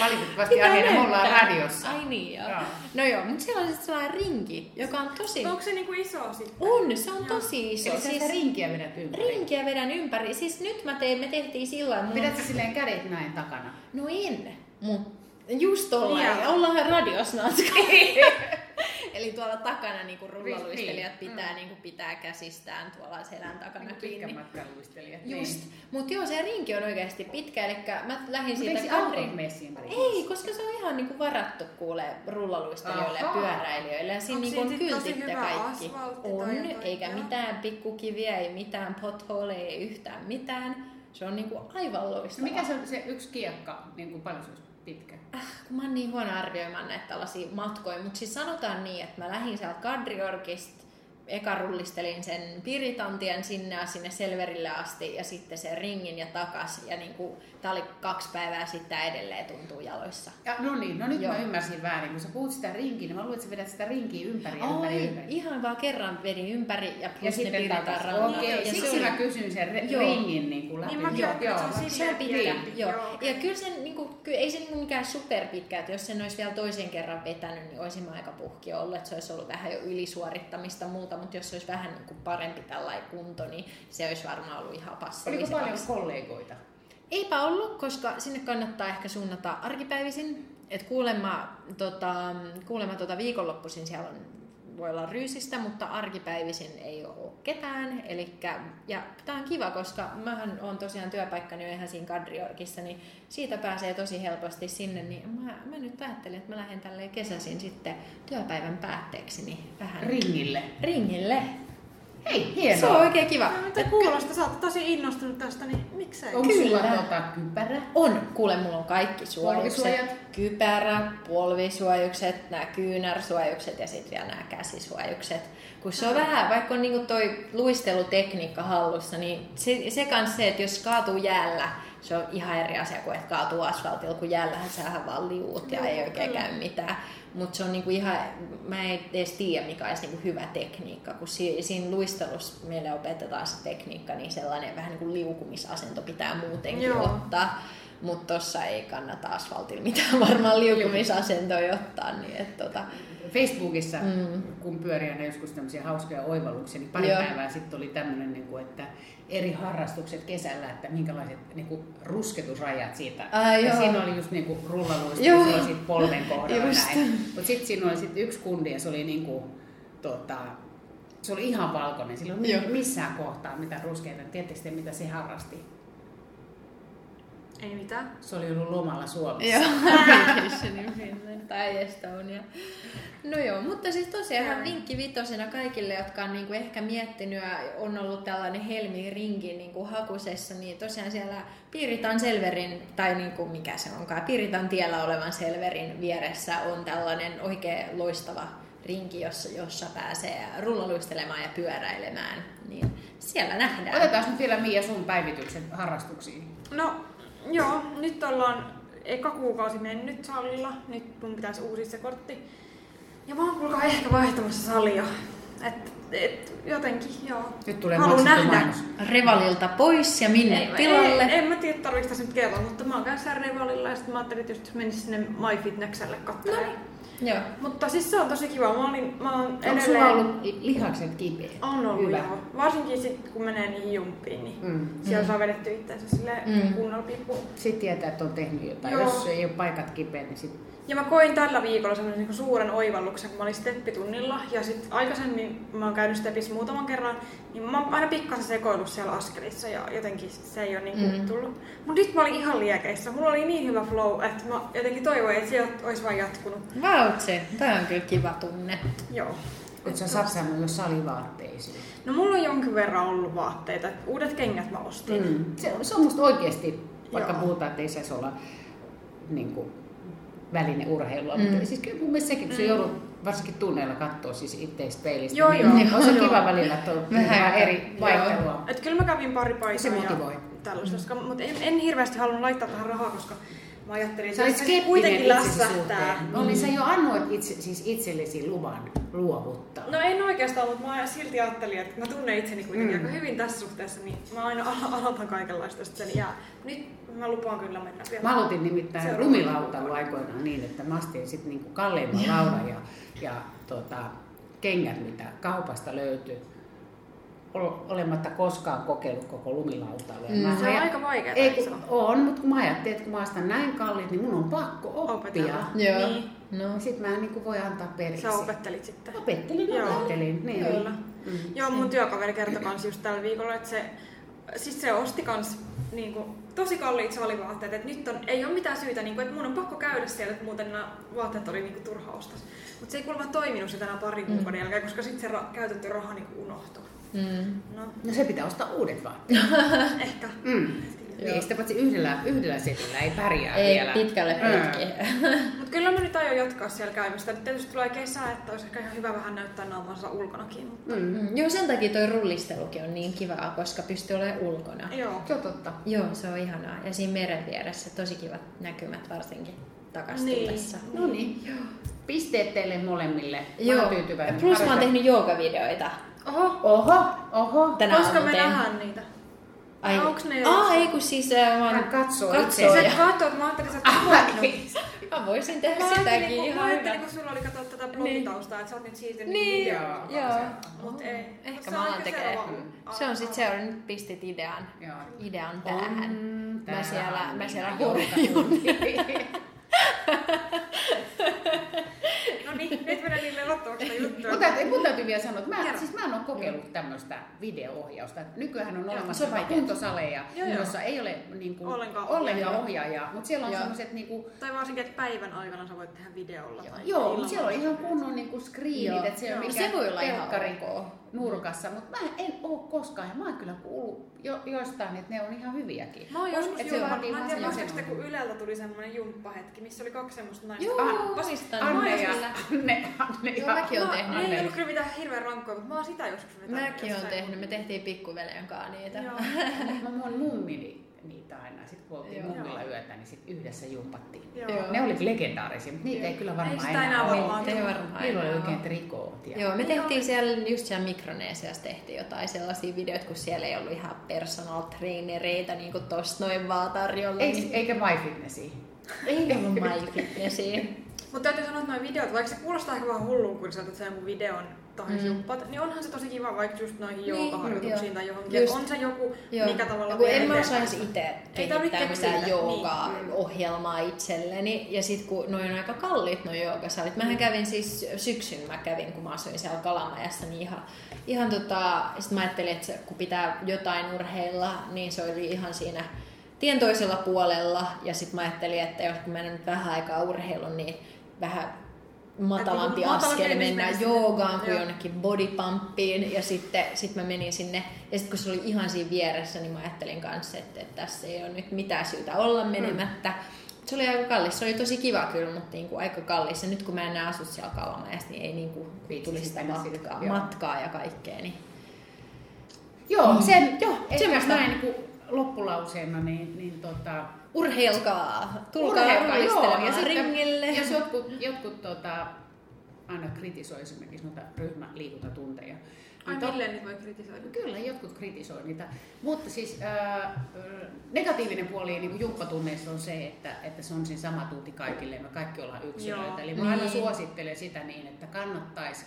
Valitettavasti Pitää Annina, me ollaan radiossa. Ai niin joo. Joo. No joo, mutta siellä on sitten sellainen rinki, joka on tosi... Onko se niinku iso sitten? On, se on Joo. tosi iso. Eli sitä rinkiä vedät ympäri. rinkiä vedän ympäri. Siis nyt mä tein, me tehtiin silloin... Mulla... Pidät sä silleen kädet näin takana? No en, mut just ollaan, Joo. ollaan radios Eli tuolla takana niinku rullaluistelijat Niin, pitää, mm. niinku pitää käsistään tuolla selän takana Niin kiinni. pitkän. Just. Niin. Mut joo, se rinki on oikeasti pitkä, eli mä lähdin Mutta siitä rinkiin? Ei, koska se on ihan niinku varattu kuule rullaluistelijoille ja Ahaa. pyöräilijöille. Ja siinä niinku on kyltit ja kaikki. On, eikä Joo. mitään pikkukiviä, ei mitään potholeja, ei yhtään mitään. Se on niinku aivan No loistavaa. mikä se on se yksi kiekka, niin kuin paljon se olisi pitkä? Äh, kun mä oon niin huono arvioimaan näitä tällaisia matkoja, mutta siis sanotaan niin, että mä lähdin sieltä Kadriorgista, eka rullistelin sen Piritantien sinne ja sinne Selverille asti ja sitten sen ringin ja takas. Ja niin kuin, tää oli kaksi päivää sitten edelleen tuntuu jaloissa. Ja, no niin, no nyt Joo. mä ymmärsin väärin. Kun sä puhut sitä rinkiä, niin mä luulen, että sä vedät sitä rinkiä ympäri ja ympäri Oi, ympäri. ihan vaan kerran vedin ympäri ja Ja plus ne sitten Piritan takas. rannat. Okei, Ja se siksi oli- mä kysyin sen re- Joo. ringin niin kuin läpi. Niin mäkin Joo, joo. se on pitkä, joo. joo, okei. Ja kyllä sen, niin kuin, kyllä ei se niin mikään superpitkä, että jos sen olisi vielä toisen kerran vetänyt, niin olisin mä aika puhki ollut, että se olisi ollut vähän jo ylisuorittamista muuta, mutta jos se olisi vähän niin kuin parempi tällainen kunto, niin se olisi varmaan ollut ihan Oliko passiivisesti. paljon kollegoita? Eipä ollut, koska sinne kannattaa ehkä suunnata arkipäivisin. Et kuulemma, tota, kuulemma tota viikonloppuisin siellä on, voi olla ryysistä, mutta arkipäivisin ei ole ketään. Elikkä, ja tämä on kiva, koska mähän on tosiaan työpaikkani jo ihan siinä Kadriorgissa, niin siitä pääsee tosi helposti sinne. Niin mä, mä nyt ajattelin, että mä lähden tälleen kesäsin sitten työpäivän päätteeksi niin vähän Ringille. ringille. Hei, hienoa. Se on oikein kiva. No, mitä kuulostaa? Sä oot tosi innostunut tästä, niin miksei? Onko sulla Kyllä. tota kypärä? On. Kuule, mulla on kaikki suojukset. Polvisuojat? Kypärä, polvisuojukset, nämä kyynärsuojukset ja sitten vielä nämä käsisuojukset. Kun se on vähän, vaikka on niinku toi luistelutekniikka hallussa, niin se, se kans se, että jos kaatuu jäällä, se on ihan eri asia kuin että kaatuu asfaltilla, kun jäällähän sähän vaan liuut ja Joo, ei oikein kyllä. käy mitään. Mutta se on niinku ihan, mä en edes tiedä mikä olisi niinku hyvä tekniikka, kun si, siinä luistelussa meille opetetaan se tekniikka, niin sellainen vähän niin kuin liukumisasento pitää muutenkin Joo. ottaa. mutta tossa ei kannata asfaltilla mitään varmaan liukumisasentoja ottaa. Niin et, tota, Facebookissa, Mm. kun pyörii aina joskus tämmöisiä hauskoja oivalluksia, niin pari Joo. päivää sitten oli tämmöinen, niin kuin, että eri harrastukset kesällä, että minkälaiset niin kuin, rusketusrajat siitä. Ai, ja joo. siinä oli just niin kuin rullaluista, Joo. se oli sit polven kohdalla näin. Mutta sitten siinä oli sit yksi kundi ja se oli niin kuin, tota, se oli ihan valkoinen, sillä ei missään kohtaa mitään ruskeita. Tiedättekö te, mitä se harrasti? Ei mitään. Se oli ollut lomalla Suomessa. Joo, Vacation in Finland tai Estonia. No joo, mutta siis tosiaan ihan vinkki vitosena kaikille, jotka on niinku ehkä miettinyt ja on ollut tällainen Helmi rinki niinku hakusessa, niin tosiaan siellä Piiritan Selverin, tai niinku mikä se onkaan, Piiritan tiellä olevan Selverin vieressä on tällainen oikein loistava rinki, jossa, jossa pääsee rullaluistelemaan ja pyöräilemään. Niin siellä nähdään. Otetaan nyt vielä Mia sun päivityksen harrastuksiin. No, joo, nyt ollaan eka kuukausi mennyt salilla. Nyt mun pitäisi uusia se kortti. Ja mä oon kuulkaa ehkä vaihtamassa salia. Et, et, jotenkin, joo. Nyt tulee Haluan nähdä. Revalilta pois ja minne Ei, tilalle? Ei, en mä tiedä, tarviiko tässä nyt kertoa, mutta mä oon käynyt Revalilla ja sitten mä ajattelin, että just menisin sinne MyFitnesselle katselemaan. Joo. Mutta siis se on tosi kiva. Mä, olin, mä oon Onko edelleen... sulla ollut lihakset kipeät? On ollut Hyvä. joo. Varsinkin sit, kun menee niihin jumppiin, niin Mm. siellä saa vedetty itseensä sille Mm. kunnolla piippuun. Sitten tietää, että on tehnyt jotain. Joo. Jos ei ole paikat kipeä, niin sit... Ja mä koin tällä viikolla semmoisen niin suuren oivalluksen, kun mä olin steppitunnilla. Ja sitten aikaisemmin mä oon käynyt steppissä muutaman kerran, niin mä oon aina pikkasen sekoillut siellä askelissa ja jotenkin se ei ole niin Mm. tullut. Mutta nyt mä olin ihan liekeissä. Mulla oli niin hyvä flow, että mä jotenkin toivoin, että se olisi vain jatkunut. Vautse, tämä on kyllä kiva tunne. Joo. Kun sä satsannut jo salivaatteisiin. No mulla on jonkin verran ollut vaatteita. Uudet kengät mä ostin. Mm. Se, on- se on musta oikeesti, vaikka Joo. puhutaan, että ei saisi olla niin kuin, välineurheilua, Mm. mm. mutta siis kyllä mun mielestä sekin, kun sä joudut varsinkin tunneilla katsoa siis itseäsi peilistä, Joo, niin joo. on se Joo. kiva välillä, että on Vähän eri vaihtelua. Et kyllä mä kävin pari paikaa Se motivoi. tällaista, koska, mutta en, en, hirveästi halunnut laittaa tähän rahaa, koska mä ajattelin, olit se kuitenkin lässähtää. suhteen. No niin sä jo annoit itse, siis itsellesi luvan luovuttaa. No en oikeastaan, mutta mä silti ajattelin, että mä tunnen itseni kuitenkin Mm. aika hyvin tässä suhteessa, niin mä aina al- aloitan kaikenlaista, sitten jää. Nyt mä lupaan kyllä mennä vielä. Mä aloitin nimittäin Seuraava. lumilautailu aikoinaan niin, että mä astin sitten niinku kalleimman laudan ja, ja tota, kengät, mitä kaupasta löytyi, ol- olematta koskaan kokeillut koko lumilautailua. Mm. Mä Se on aika vaikeaa, Ei, se kun, on, mutta kun mä ajattelin, että kun mä astan näin kalliit, niin mun on pakko oppia. Opetella. Joo. Niin. No. Sitten mä en niin voi antaa periksi. Sä opettelit sitten. Opettelin, Joo. opettelin. Niin. Kyllä. Mm. Joo, mun työkaveri kertoi kans just tällä viikolla, että se, siis se osti kans niinku, tosi kalliit salivaatteet, että nyt on, ei ole mitään syytä, niinku, että mun on pakko käydä siellä, että muuten nämä vaatteet oli niinku, turha ostaa. Mutta se ei kuulemma toiminut sitä enää parin kuukauden jälkeen, koska sitten se ra- käytetty raha niinku, unohtui. Mm. No, No se pitää ostaa uudet vaatteet. ehkä. Mm. Joo. Niin, sitä paitsi yhdellä, yhdellä setillä ei pärjää Ei vielä. pitkälle Mm. pitki. Mutta kyllä mä nyt aion jatkaa siellä käymistä. Nyt tietysti tulee kesä, että olisi ehkä ihan hyvä vähän näyttää naamansa ulkonakin. Mutta... Mm. Mm, Joo, sen takia toi rullistelukin on niin kivaa, koska pystyy olemaan ulkona. Joo. Se on totta. Joo, se on ihanaa. Ja siinä meren vieressä tosi kivat näkymät varsinkin takas Niin. No niin. Pisteet teille molemmille. Mä Joo, oon tyytyväinen. plus mä oon tehnyt joogavideoita Oho, Oho, oho. tänä koska me nähdään niitä? Ai, Onks ne Aa, ei kun siis äh, mä Hän katsoo katsoo Sä katsot, mä ajattelin, sä oot kuvannut. mä voisin tehdä Mä ajattelin, sitäkin mä ihan ajattelin, hyvä. kun sulla oli katsoa tätä blogitaustaa, että sä oot nyt siirtynyt Niin, videoon. joo. Mut ei. Ehkä mä on alan tekee. seuraava- Se on sit seuraava, nyt pistit idean, Joo. idean tähän. Mä siellä, mä siellä juuri. No niin, nyt mennään niille erottavasta juttuja. Mutta mun täytyy vielä sanoa, että mä, Kerro. siis mä en ole kokeillut tämmöistä video-ohjausta. Nykyään on olemassa jopa kuntosaleja, Joo, joo. joissa ei ole niin kuin, Ollenkaan ollenkaan ohjaajaa. mutta siellä on Joo. semmoiset niin kuin, Tai varsinkin, että päivän aikana sä voit tehdä videolla. Tai Joo, mutta siellä on ihan kunnon niinku screenit, Joo. että se on Joo. mikään Se voi olla ihan ok. nurkassa, mutta mä en oo koskaan, ja mä oon kyllä kuullut jo, joistain, että ne on ihan hyviäkin. Mä oon joskus Et vaatii mä en tiedä te, kun Yleltä tuli semmonen jumppahetki, missä oli kaksi semmoista naista. Joo, An- muistan. Anne ja, Kyllä. Anne, Anne Joo, ja mäkin oon tehnyt. Ei Anne. ollut kyllä mitään hirveän rankkoja, mutta mä oon sitä joskus vetänyt. Mäkin oon tehnyt, me tehtiin pikkuveljen kanssa niitä. Joo. Mä mun mummini niitä aina. Sitten kun oltiin mummilla yötä, niin sit yhdessä jumpattiin. Joo. Ne oli legendaarisia, mutta niitä ei kyllä varmaan Ei sitä enää ole. varmaan Ei varmaan Niillä oli enää oikein ole. trikoot. Ja... Joo, me tehtiin siellä, just siellä Mikroneesiassa tehtiin jotain sellaisia videoita, kun siellä ei ollut ihan personal trainereita, niin kuin tosta noin vaan tarjolla. Ei, niin eikä MyFitnessia. ei ollut MyFitnessia. Mutta täytyy sanoa, että nuo videot, vaikka se kuulostaa ehkä vähän hullun, kun sä otat sen jonkun videon tohon Mm. jumpat, niin onhan se tosi kiva vaikka just noihin Niin, joogaharjoituksiin joo. tai johonkin. Just. On se joku, Joo. mikä tavalla kun en mä osaisi itse kehittää mitään keksiä. joogaa Niin. ohjelmaa itselleni. Ja sit kun noin on aika kalliit noin joogasalit. Mähän Mm. kävin siis syksyn, mä kävin kun mä asuin siellä Kalamajassa, niin ihan, ihan tota, sit mä ajattelin, että kun pitää jotain urheilla, niin se oli ihan siinä tien toisella puolella. Ja sit mä ajattelin, että jos mä en nyt vähän aikaa urheilun, niin vähän matalampi askel mennä joogaan kuin Joo. jonnekin bodypumpiin ja sitten sit mä menin sinne ja sitten kun se oli ihan siinä vieressä, niin mä ajattelin kanssa, että, että tässä ei ole nyt mitään syytä olla menemättä. Se oli aika kallis. Se oli tosi kiva kyllä, mutta niin kuin aika kallis. Ja nyt kun mä en enää asu siellä Kalamajassa, niin ei niin kuin tuli sitä matkaa, matkaa ja kaikkea. Niin. Joo, sen, joo, ehkä Semmoista. näin niin kuin loppulauseena, niin, niin tota, Urheilkaa! Tulkaa urheilkaa, joo, ja sitten, ringille. Jos jotkut, jotkut tota, aina kritisoi esimerkiksi noita ryhmäliikuntatunteja. Ai niin to- milleen niitä voi kritisoida? Kyllä, jotkut kritisoi niitä. Mutta siis ää, negatiivinen puoli niin kuin jumppatunneissa on se, että, että se on siinä sama tunti kaikille ja me kaikki ollaan yksilöitä. Joo. Eli mä aina Niin. suosittelen sitä niin, että kannattaisi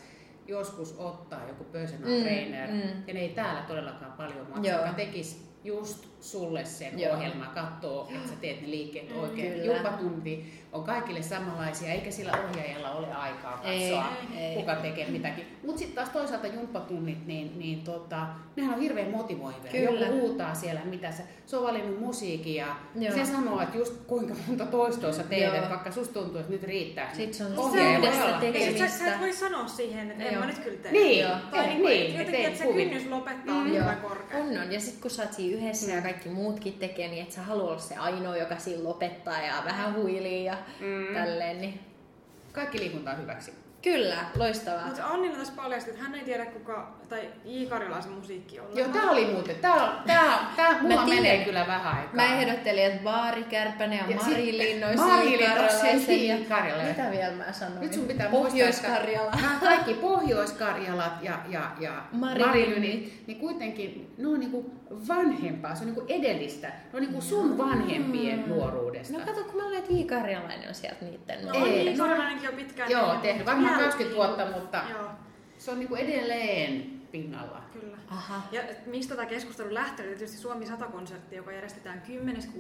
joskus ottaa joku personal Mm, trainer, mm. ja ne ei täällä todellakaan paljon maksa, Joo. joka tekisi just sulle sen Joo. ohjelman, katsoo, että sä teet ne liikkeet Mm, oikein. kyllä. Jumpatunti on kaikille samanlaisia, eikä sillä ohjaajalla ole aikaa katsoa, Ei, ei. kuka tekee mitäkin. Mutta sitten taas toisaalta jumppatunnit, niin, niin tota, nehän on hirveän motivoivia. Kyllä. Joku huutaa siellä, mitä se, se on valinnut musiikin ja Joo. se sanoo, että just kuinka monta toistoa sä teet, että vaikka susta tuntuu, että nyt riittää. Sitten se on ohjaaja voi yhdessä olla. tekemistä. Ei, sit sä, sä et voi sanoa siihen, että en mä nyt kyllä tee. Niin, Joo. Tai ei, niin, niin, jotenkin, et että se ei kynnys lopettaa on Mm, korkea. On, on. Ja sitten kun sä oot siinä yhdessä ja kaikki muutkin tekee, niin et sä halua olla se ainoa, joka siinä lopettaa ja vähän huilii ja Mm. tälleen. Niin. Kaikki liikunta on hyväksi. Kyllä, loistavaa. Mutta Annina tässä paljasti, että hän ei tiedä kuka, tai J. Karjalaisen musiikki on. Joo, tää oli muuten, tää, tää, tää mulla tiedän. menee kyllä vähän aikaa. Mä ehdottelin, että Baari Kärpänen ja, Ja Marilin olisi Marilin Karjalaisen olisi ja Karjalainen. Mitä vielä mä sanoin? Nyt sun pitää muistaa, Pohjois-Karjala. nämä kaikki Pohjois-Karjalat ja, ja, ja Marilynit. Marilynit, niin kuitenkin ne on niinku vanhempaa, se on niinku edellistä. Ne on niinku sun vanhempien nuoruudesta. No kato, kun mä luulen, että J. Karjalainen on sieltä niitten. No, Ei, no- Karjalainenkin on pitkään. Joo, tehnyt, varmaan jälkeen. 20 vuotta, mutta Joo, se on niinku edelleen pinnalla. kyllä. Aha. Ja et miksi tätä keskustelua lähtee, oli tietysti Suomi 100-konsertti, joka järjestetään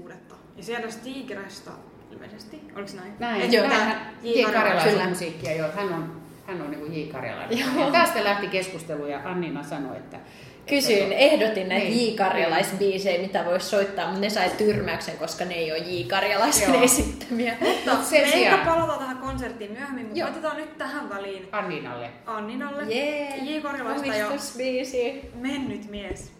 10.6. Ja siellä Stigresta ilmeisesti, oliko se näin? Näin, Et Joo, näin. J. Karjalaisen musiikkia, joo. Hän on, hän on niinku J. Karjalainen. Ja tästä lähti keskustelu ja Annina sanoi, että... Kysyin, ehdotin näitä Niin. J. Karjalaisbiisejä, mitä voisi soittaa, mutta ne sai tyrmäyksen, koska ne ei ole J. Karjalaisen Joo. esittämiä. Mutta Me sen ehkä sijaan palataan tähän konserttiin myöhemmin, mutta Joo. otetaan nyt tähän väliin Anninalle. Anninalle. Jee, J. Karjalaista ja mennyt mies.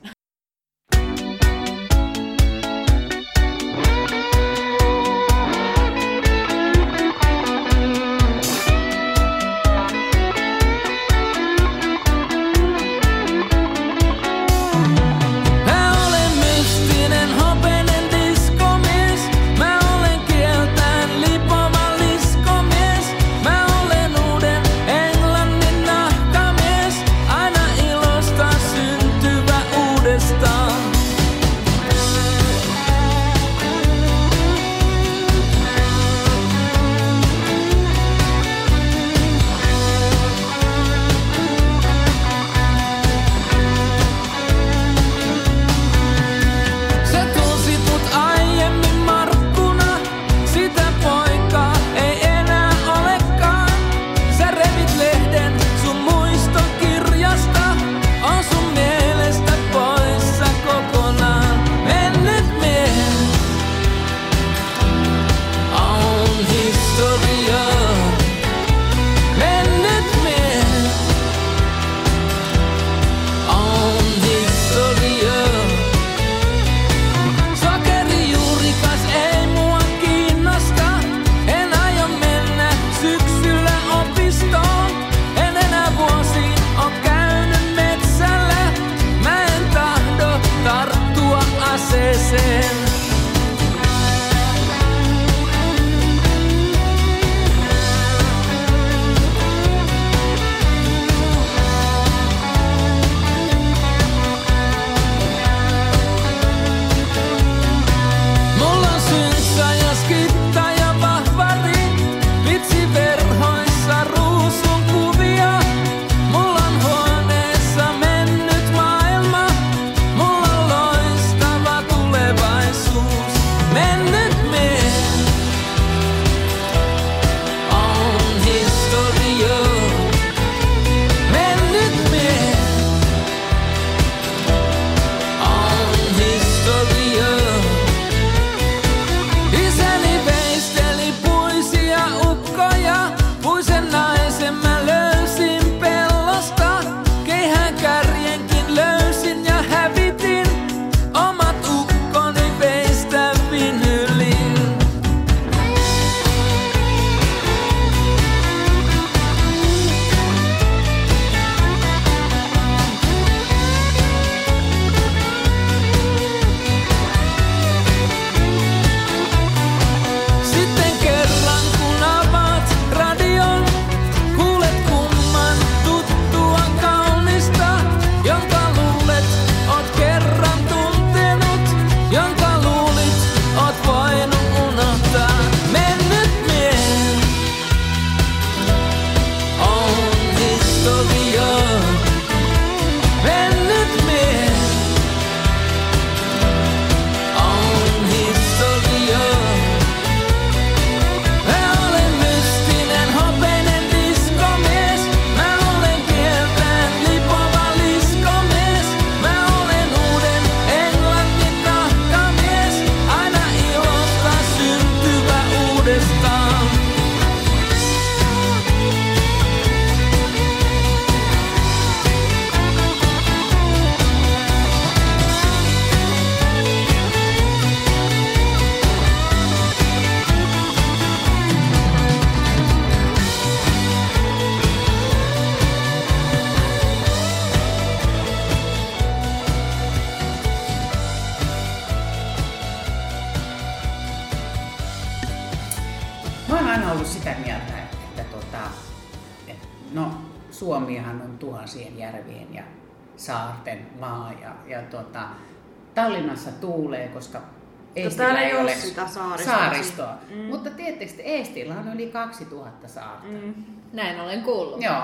Saaristoa. saaristoa. Mm. Mutta tiedättekö, että Eestillä on yli 2000 saarta. Mm. Näin olen kuullut. Joo.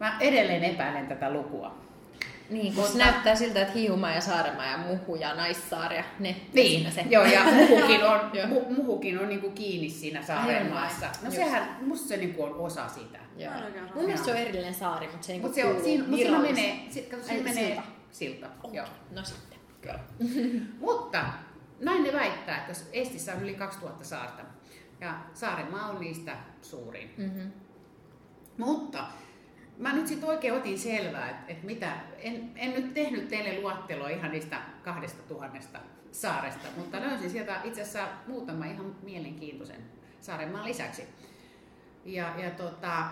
Mä edelleen epäilen tätä lukua. Niin, kun Mutta- se näyttää siltä, että Hiiumaa ja Saaremaa ja Muhu ja Naissaaria, ne Niin, siinä se. joo, ja muhukin on, mu, muhukin on niinku kiinni siinä Saarenmaassa. No Just. sehän, musta se niinku on osa sitä. Joo. Mun mielestä se on erillinen saari, mutta se ei niinku se on, siinä, mut siinä menee, sit, kato, siinä menee silta. silta. Joo. No sitten. Kyllä. Mutta näin ne väittää, että Estissä on yli 2000 saarta. Ja Saarenmaa on niistä suurin. Mm-hmm. Mutta mä nyt sitten oikein otin selvää, että, että mitä, en, en nyt tehnyt teille luetteloa ihan niistä kahdesta tuhannesta saaresta, mutta löysin sieltä itse asiassa muutama ihan mielenkiintoisen Saarenmaan lisäksi. Ja, ja tota,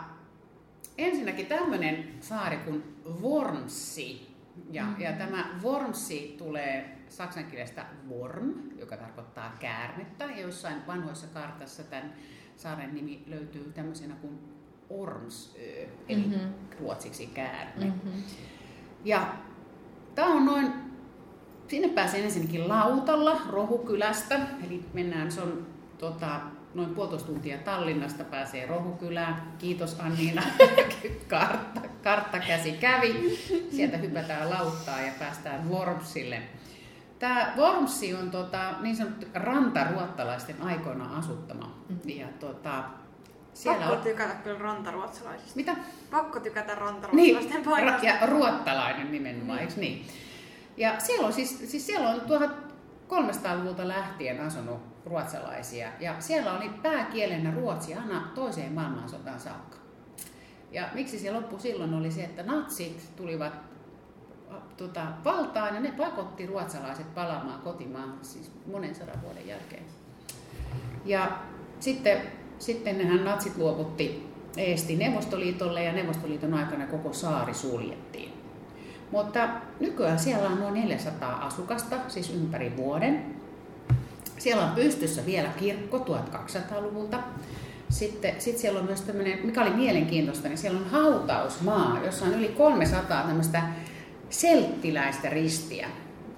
ensinnäkin tämmöinen saari kuin Wormsi. Ja, mm-hmm. ja tämä Wormsi tulee saksan kielestä Worm, joka tarkoittaa käärmettä. Ja jossain vanhoissa kartassa tämän saaren nimi löytyy tämmöisenä kuin Ormsö, eli Mhm. mm-hmm. ruotsiksi käärme. Mm-hmm. Ja tämä on noin, sinne pääsee ensinnäkin lautalla Rohukylästä, eli mennään, se on tota, noin puolitoista tuntia Tallinnasta pääsee Rohukylään. Kiitos Anniina, kartta, karttakäsi kävi. Sieltä hypätään lauttaa ja päästään Wormsille. Tämä Wormsi on tota, niin sanottu rantaruottalaisten aikoina asuttama. Ja tota, siellä Pakko on... tykätä kyllä rantaruotsalaisista. Mitä? Pakko tykätä Niin, rantaruotsalaisten ra- paikasta. ja ruottalainen nimenomaan, eikö niin? Ja siellä on siis, siis siellä on 1300-luvulta lähtien asunut ruotsalaisia ja siellä oli pääkielenä ruotsi aina toiseen maailmansotaan saakka. Ja miksi se loppui silloin oli se, että natsit tulivat tota, valtaan ja ne pakotti ruotsalaiset palaamaan kotimaahan siis monen sadan vuoden jälkeen. Ja sitten, sitten nehän natsit luovutti Eesti Neuvostoliitolle ja Neuvostoliiton aikana koko saari suljettiin. Mutta nykyään siellä on noin 400 asukasta, siis ympäri vuoden. Siellä on pystyssä vielä kirkko 1200-luvulta. Sitten sit siellä on myös tämmöinen, mikä oli mielenkiintoista, niin siellä on hautausmaa, jossa on yli 300 tämmöistä selttiläistä ristiä.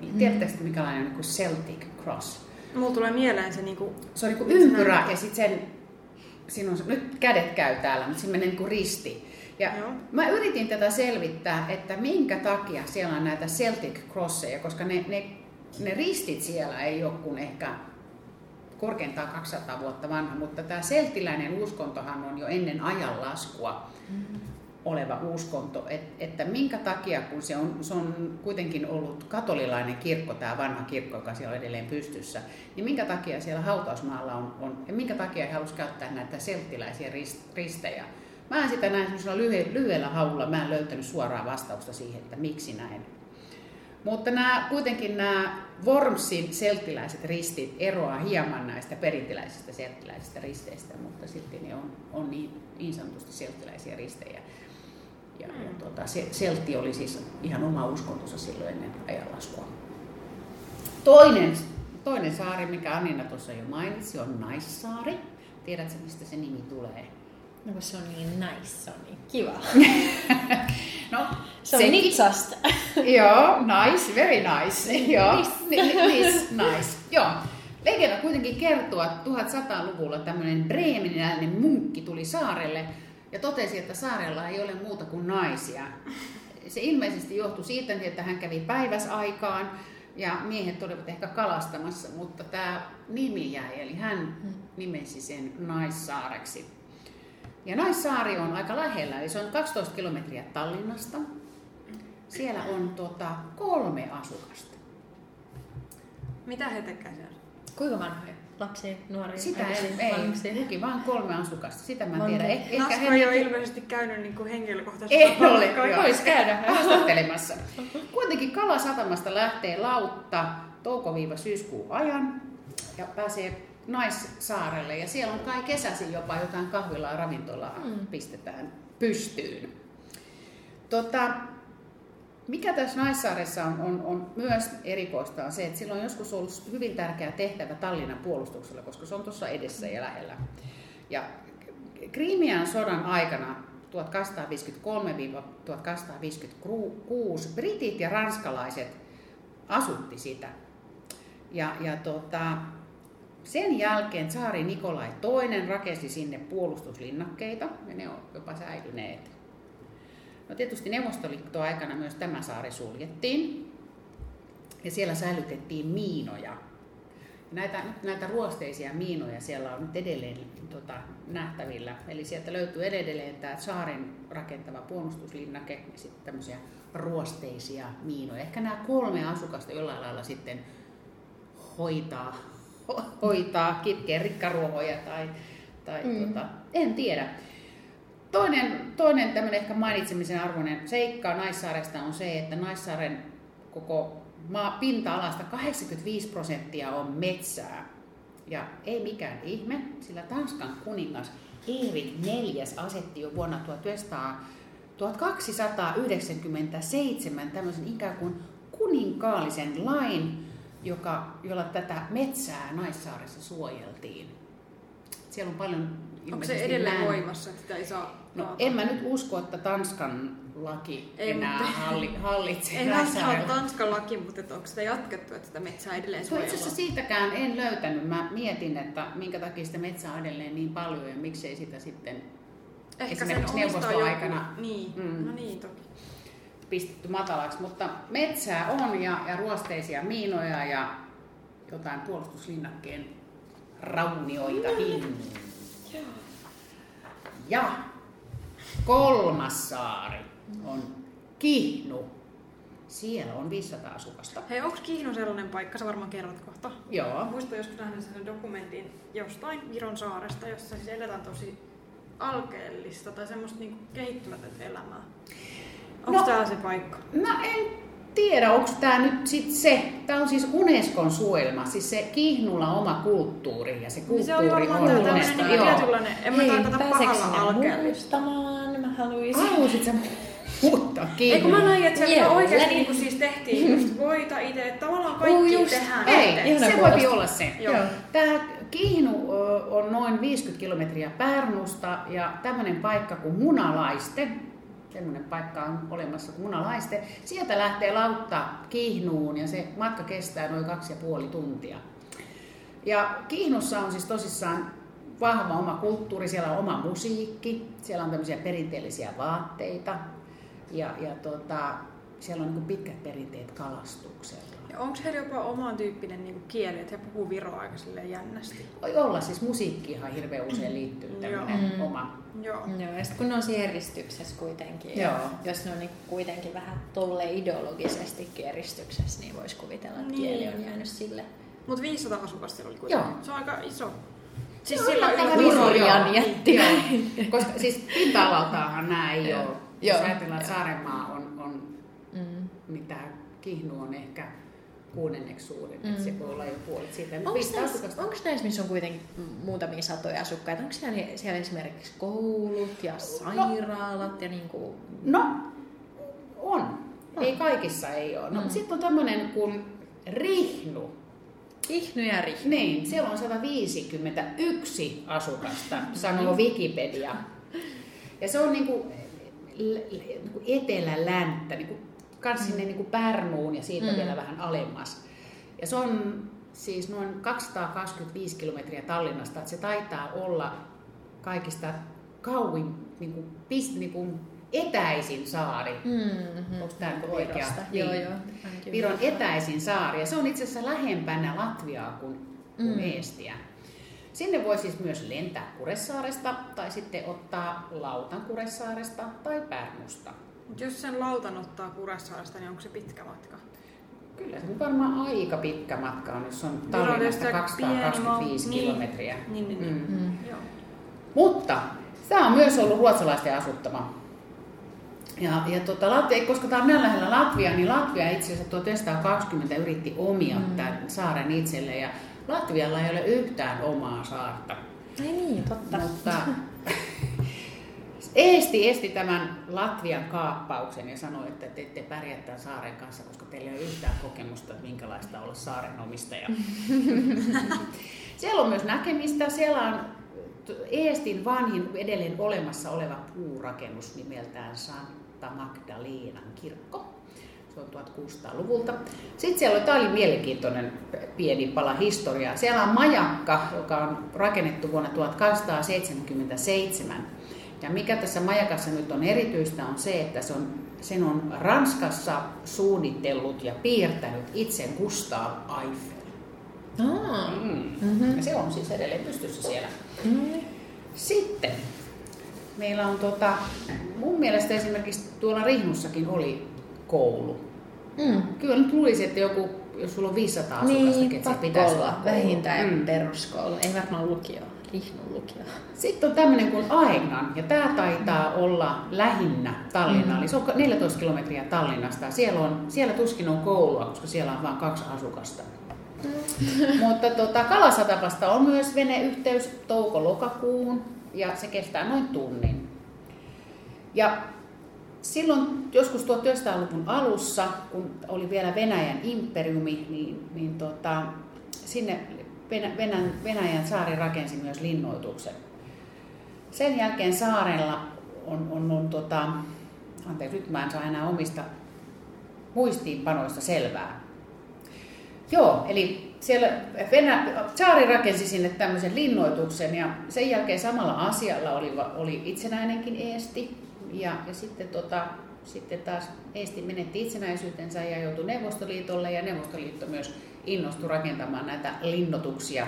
Mm. Tiedättekö, mikälainen on niin kuin Celtic Cross? Mulla tulee mieleen se niinku... Se on niin kuin ympyrä ja sitten sen, siinä on, nyt kädet käy täällä, mutta siinä menee niin kuin risti. Ja Joo. mä yritin tätä selvittää, että minkä takia siellä on näitä Celtic Crosseja, koska ne, ne, ne ristit siellä ei ole kuin ehkä korkeintaan 200 vuotta vanha, mutta tämä selttiläinen uskontohan on jo ennen ajanlaskua oleva uskonto, et, että minkä takia, kun se on, se on kuitenkin ollut katolilainen kirkko, tämä vanha kirkko, joka siellä on edelleen pystyssä, niin minkä takia siellä hautausmaalla on, on ja minkä takia he halusivat käyttää näitä selttiläisiä rist, ristejä. Mä en sitä näin semmoisella lyhy, lyhyellä haulla, mä en löytänyt suoraa vastausta siihen, että miksi näin. Mutta nämä, kuitenkin nämä Wormsin selttiläiset ristit eroaa hieman näistä perinteläisistä selttiläisistä risteistä, mutta silti ne on, on niin, niin sanotusti selttiläisiä ristejä. Ja, ja tuota, se, seltti oli siis ihan oma uskontonsa silloin ennen ajanlaskua. Toinen, toinen saari, mikä Anina tuossa jo mainitsi, on Naissaari. Tiedätkö, mistä se nimi tulee? No kun se on niin nice, se on niin kiva. No, Se on sekin- Nitsasta. Joo, nice, very nice. Joo, Nice. Ni- ni- nice, nice. Joo. Legenda kuitenkin kertoo, että 1100-luvulla tämmöinen breeminiläinen munkki tuli saarelle ja totesi, että saarella ei ole muuta kuin naisia. Se ilmeisesti johtui siitä, että hän kävi päiväsaikaan ja miehet olivat ehkä kalastamassa, mutta tämä nimi jäi, eli hän nimesi sen Naissaareksi. Ja Naissaari on aika lähellä, eli se on 12 kilometriä Tallinnasta. Siellä on tota, kolme asukasta. Mitä he tekevät siellä? Kuinka vanhoja? Lapsia, nuoria, Sitä ei, ei vanhuksia? luki vain kolme asukasta. Sitä mä en Monta. tiedä. Eh, ehkä Nasko he ei ole ilmeisesti käynyt niinku henkilökohtaisesti. ei ole, voisi käydä haastattelemassa. Kuitenkin Kalasatamasta lähtee lautta touko-syyskuun ajan ja pääsee Naissaarelle ja siellä on kai kesäisin jopa jotain kahvilaa ja ravintolaa Mm. pistetään pystyyn. Tota, mikä tässä Naissaaressa on, on, on myös erikoista on se, että sillä on joskus ollut hyvin tärkeä tehtävä Tallinnan puolustuksella, koska se on tuossa edessä ja lähellä. Ja Krimian sodan aikana 1853-1856 britit ja ranskalaiset asutti sitä. Ja, ja tota, sen jälkeen tsaari Nikolai II rakensi sinne puolustuslinnakkeita ja ne on jopa säilyneet. No tietysti Neuvostoliiton aikana myös tämä saari suljettiin ja siellä säilytettiin miinoja. Ja näitä, näitä ruosteisia miinoja siellä on nyt edelleen tota, nähtävillä. Eli sieltä löytyy edelleen tämä saarin rakentava puolustuslinnake ja sitten tämmöisiä ruosteisia miinoja. Ehkä nämä kolme asukasta jollain lailla sitten hoitaa, hoitaa kitkee rikkaruohoja tai, tai mm. tota, en tiedä. Toinen, toinen tämmöinen ehkä mainitsemisen arvoinen seikka Naissaaresta on se, että Naissaaren koko maa, pinta-alasta 85 prosenttia on metsää. Ja ei mikään ihme, sillä Tanskan kuningas Erik IV asetti jo vuonna 1900, 1297 tämmöisen ikään kuin kuninkaallisen lain, joka, jolla tätä metsää Naissaaressa suojeltiin. Siellä on paljon Onko se edelleen lään- voimassa, että sitä ei saa No en mä nyt usko, että Tanskan laki Ei, enää mutta- halli, hallitsee En välttämättä ole. Tanskan laki, mutta että onko sitä jatkettu, että sitä metsää edelleen No itse asiassa suojellaan? siitäkään en löytänyt. Mä mietin, että minkä takia sitä metsää on edelleen niin paljon ja miksei sitä sitten Ehkä esimerkiksi neuvostoaikana joku. Niin, Mm. no niin toki. pistetty matalaksi. Mutta metsää on ja, ja ruosteisia miinoja ja jotain puolustuslinnakkeen raunioitakin. Ja kolmas saari on Kihnu. Siellä on 500 asukasta. Hei, onko Kihnu sellainen paikka? Sä varmaan kerrot kohta. Joo. Muistan joskus nähnyt sen dokumentin jostain Viron saaresta, jossa siis eletään tosi alkeellista tai semmoista niinku kehittymätöntä elämää. Onko No. tää se paikka? No en tiedä, onko tämä nyt sit se, tämä on siis Unescon suojelma, siis se Kihnulla oma kulttuuri ja se Niin kulttuuri se oli varmaan on Unesco. Joo. tietynlainen, en mä Hei, tarkoita pääseekö pahalla sinne alkeellista. Mä haluaisin. Haluaisit sä muuttaa Ei kun mä näin, että siellä Joo, oikeasti läni. niinku siis tehtiin just voita itse, että tavallaan kaikki just. tehdään Ei, se voi olla se. Joo. Tämä Kihnu on noin 50 kilometriä Pärnusta ja tämmöinen paikka kuin Munalaiste, semmoinen paikka on olemassa kuin Munalaiste, sieltä lähtee lautta Kihnuun ja se matka kestää noin kaksi ja puoli tuntia. Ja Kihnussa on siis tosissaan vahva oma kulttuuri, siellä on oma musiikki, siellä on tämmöisiä perinteellisiä vaatteita ja, ja tota, siellä on niin pitkät perinteet kalastuksella. Ja onko heillä jopa oman tyyppinen niinku kieli, että he puhuu viroa aika jännästi? Voi olla, siis musiikkiinhan hirveän usein liittyy tämmöinen Mm. oma. Joo. Joo, ja sitten kun ne on siinä eristyksessä kuitenkin, Joo. jos ne on niinku kuitenkin vähän tolle ideologisesti eristyksessä, niin voisi kuvitella, että Niin. kieli on jäänyt sille. Mutta 500 asukasta oli kuitenkin. Joo. Se on aika iso. Siis Joo, sillä joo. jättiläinen. Joo. Koska siis pinta-alaltaanhan nämä ei Joo. ole. Jos ajatellaan, että Saarenmaa on, on Mm. mitä Kihnu on ehkä kuudenneksi suurin, Mm. se voi olla jo puolet siitä. Onko 500 näissä, asukasta. onko näissä, missä on kuitenkin muutamia satoja asukkaita, onko siellä, siellä esimerkiksi koulut ja sairaalat ja niin kuin... No, on. Ei kaikissa ei ole. No, Mm. Sitten on tämmöinen kuin Rihnu. Kihnu ja Rihnu. Niin, siellä on 151 asukasta, sanoo Wikipedia. Ja se on niinku, l- l- niinku etelä-länttä, kans sinne niinku Pärnuun ja siitä Mm. vielä vähän alemmas. Ja se on siis noin 225 kilometriä Tallinnasta, että se taitaa olla kaikista kauin, niinku, pist, niinku, etäisin saari. Mm-hmm. Onko tämä oikea? Virosta. Niin. Joo, joo. ainakin Viron etäisin saari ja se on itse asiassa lähempänä Latviaa kuin, kuin Mm. Eestiä. Sinne voi siis myös lentää Kuressaaresta tai sitten ottaa lautan Kuressaaresta tai Pärnusta. Mut jos sen lautan ottaa Kuressaaresta, niin onko se pitkä matka? Kyllä se varmaan aika pitkä matka on, jos on on Tallinnasta tietysti aika 225 pieni kilometriä. Niin, niin, niin. Mm. Mm. Joo. Mutta tämä on myös ollut ruotsalaisten asuttama. Ja, ja tota, Latvia, koska tämä on näin lähellä Latvia, niin Latvia itse asiassa 1920 yritti omia mm. tämän saaren itselleen. Ja Latvialla ei ole yhtään omaa saarta. Ai niin, totta. Mutta Eesti esti tämän Latvian kaappauksen ja sanoi, että te ette pärjää tämän saaren kanssa, koska teillä ei ole yhtään kokemusta, että minkälaista olla saaren omistaja. Siellä on myös näkemistä. Siellä on Eestin vanhin edelleen olemassa oleva puurakennus nimeltään Santa Magdalenan kirkko. Se on 1600-luvulta. Sitten siellä oli, tämä oli mielenkiintoinen pieni pala historiaa. Siellä on majakka, joka on rakennettu vuonna 1277. Ja mikä tässä majakassa nyt on erityistä on se, että se on, sen on Ranskassa suunnitellut ja piirtänyt itse Gustav Eiffel. Aa. Mm. Mm-hmm. Ja se on siis edelleen pystyssä siellä. Mm. Sitten meillä on tota, mun mielestä esimerkiksi tuolla Rihnussakin oli koulu. Mm. Kyllä nyt luulisi, että joku, jos sulla on 500 asukasta, Niin, että pitäisi olla koulu. vähintään Mm. peruskoulu. Ei varmaan lukio. Lukio. Sitten on tämmöinen kuin Aegnan, ja tämä taitaa olla lähinnä Tallinna. Mm. Eli se on 14 kilometriä Tallinnasta. Siellä, on, siellä tuskin on koulua, koska siellä on vain kaksi asukasta. Mutta tota, Kalasatapasta on myös veneyhteys touko-lokakuun, ja se kestää noin tunnin. Ja silloin joskus 1900-luvun alussa, kun oli vielä Venäjän imperiumi, niin, niin tota, sinne Venäjän, Venäjän saari rakensi myös linnoituksen. Sen jälkeen saarella on, on, on tota, anteeksi, nyt mä en saa enää omista muistiinpanoista selvää. Joo, eli siellä Venä, saari rakensi sinne tämmöisen linnoituksen ja sen jälkeen samalla asialla oli, oli itsenäinenkin Eesti ja, ja sitten, tota, sitten taas Eesti menetti itsenäisyytensä ja joutui Neuvostoliitolle ja Neuvostoliitto myös innostui rakentamaan näitä linnoituksia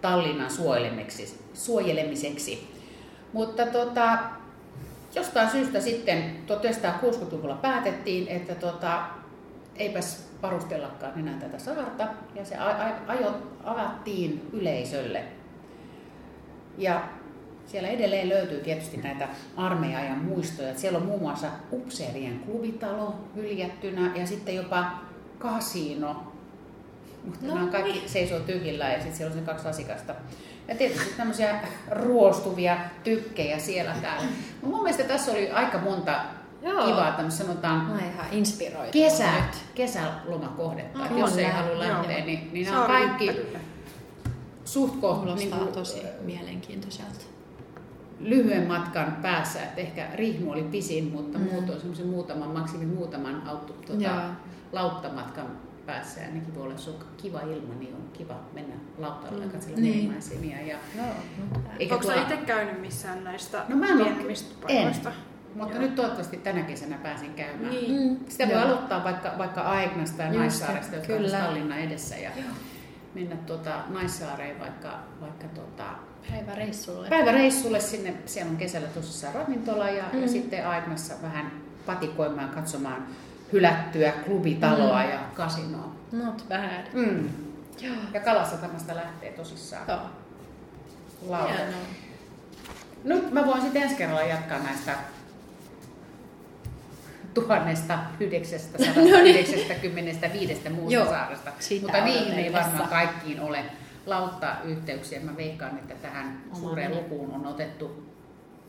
Tallinnan suojelemiseksi. suojelemiseksi. Mutta tota, jostain syystä sitten 1960-luvulla päätettiin, että tota, eipäs varustellakaan enää tätä saarta ja se ajo, avattiin yleisölle. Ja siellä edelleen löytyy tietysti näitä armeijan muistoja. Siellä on muun muassa upseerien klubitalo hyljättynä ja sitten jopa kasino. Mutta No nämä kaikki seisoo tyhjillä ja sitten siellä on se kaksi asikasta. Ja tietysti tämmöisiä ruostuvia tykkejä siellä täällä. No mun mielestä tässä oli aika monta Joo. kivaa tämmöistä sanotaan oon ihan kesä, kesälomakohdetta. Että jos ei halua lähteä, joo. niin, niin nämä on kaikki suht niin kuin, tosi mielenkiintoiselta. lyhyen matkan päässä. Että ehkä Rihmu oli pisin, mutta Mm. mm. muut on semmoisen muutaman, maksimi muutaman Joo. tuota, lauttamatkan päässä. Ja nekin voi olla, jos on kiva ilma, niin on kiva mennä lautalla ja katsella Niin. maisemia. Ja, Joo. eikä Onko tuolla- itse käynyt missään näistä No mä en pienemmistä en. paikoista? Mutta Joo. nyt toivottavasti tänä kesänä pääsin käymään. Niin. Mm. Sitä voi Joo. aloittaa vaikka, vaikka Aignasta ja Naissaaresta, jotka on Tallinnan edessä. Ja mennä tuota, Naissaareen vaikka, vaikka tuota, Päiväreissulle. päiväreissulle sinne. Siellä on kesällä tosissaan ravintola ja, mm. Mm. ja sitten Aignassa vähän patikoimaan, katsomaan hylättyä klubitaloa Mm. ja kasinoa. Not bad. Mm. Joo. Ja Kalasatamasta lähtee tosissaan Joo. lauta. Hienoa. Nyt mä voin sitten ensi kerralla jatkaa näistä 1995 muusta Joo, saaresta. Mutta niihin ei varmaan kaikkiin ole lauttayhteyksiä. Mä veikkaan, että tähän Oma suureen lukuun on otettu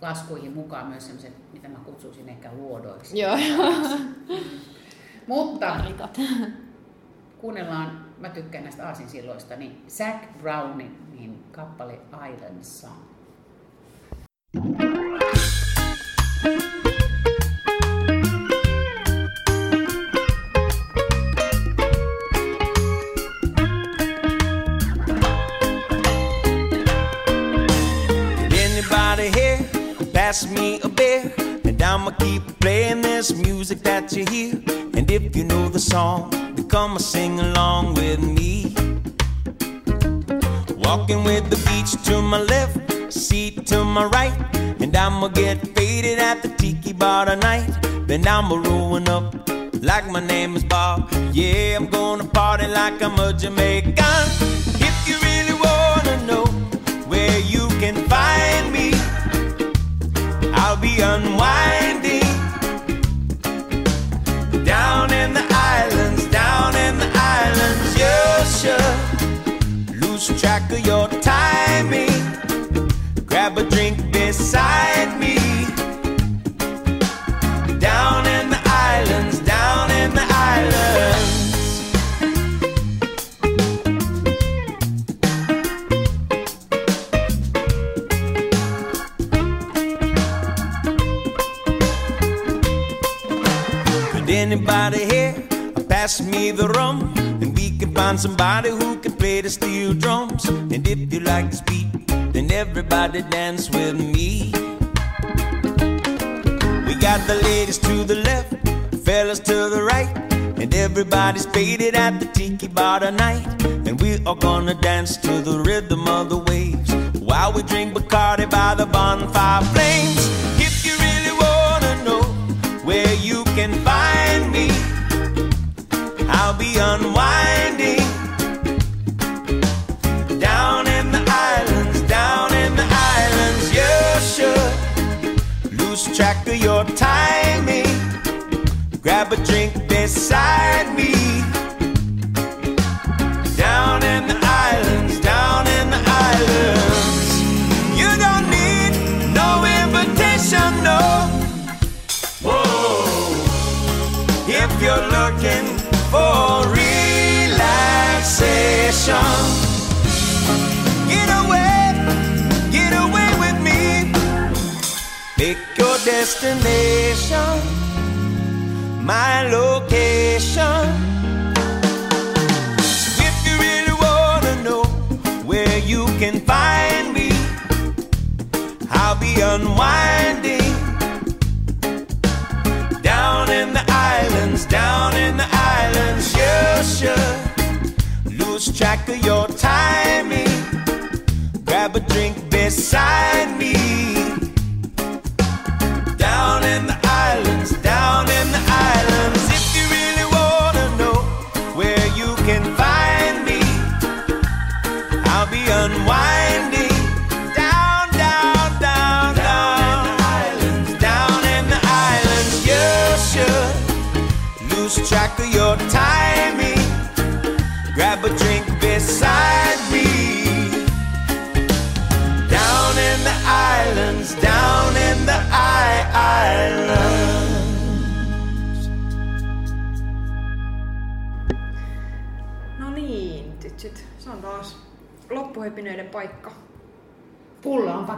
laskuihin mukaan myös sellaiset, mitä mä kutsuisin ehkä luodoiksi. Joo. Mutta Karrikat. kuunnellaan, mä tykkään näistä aasinsilloista, niin Zac Brownin niin kappale Island Song. Anybody Pass me a beer, and I'ma keep playing this music that you hear. And if you know the song, then come and sing along with me. Walking with the beach to my left, seat to my right, and I'ma get faded at the tiki bar tonight. Then I'ma rolling up like my name is Bob. Yeah, I'm gonna party like I'm a Jamaican. If you really wanna know unwinding down in the islands, down in the islands. You should lose track of your timing. Grab a drink beside me. Pass me the rum, and we can find somebody who can play the steel drums. And if you like this beat, then everybody dance with me. We got the ladies to the left, fellas to the right, and everybody's faded at the tiki bar tonight. And we are gonna dance to the rhythm of the waves while we drink Bacardi by the bonfire flames. Unwinding down in the islands, down in the islands. You should lose track of your timing. Grab a drink beside relaxation, get away, get away with me. Make your destination my location. So if you really wanna know where you can find me, I'll be unwinding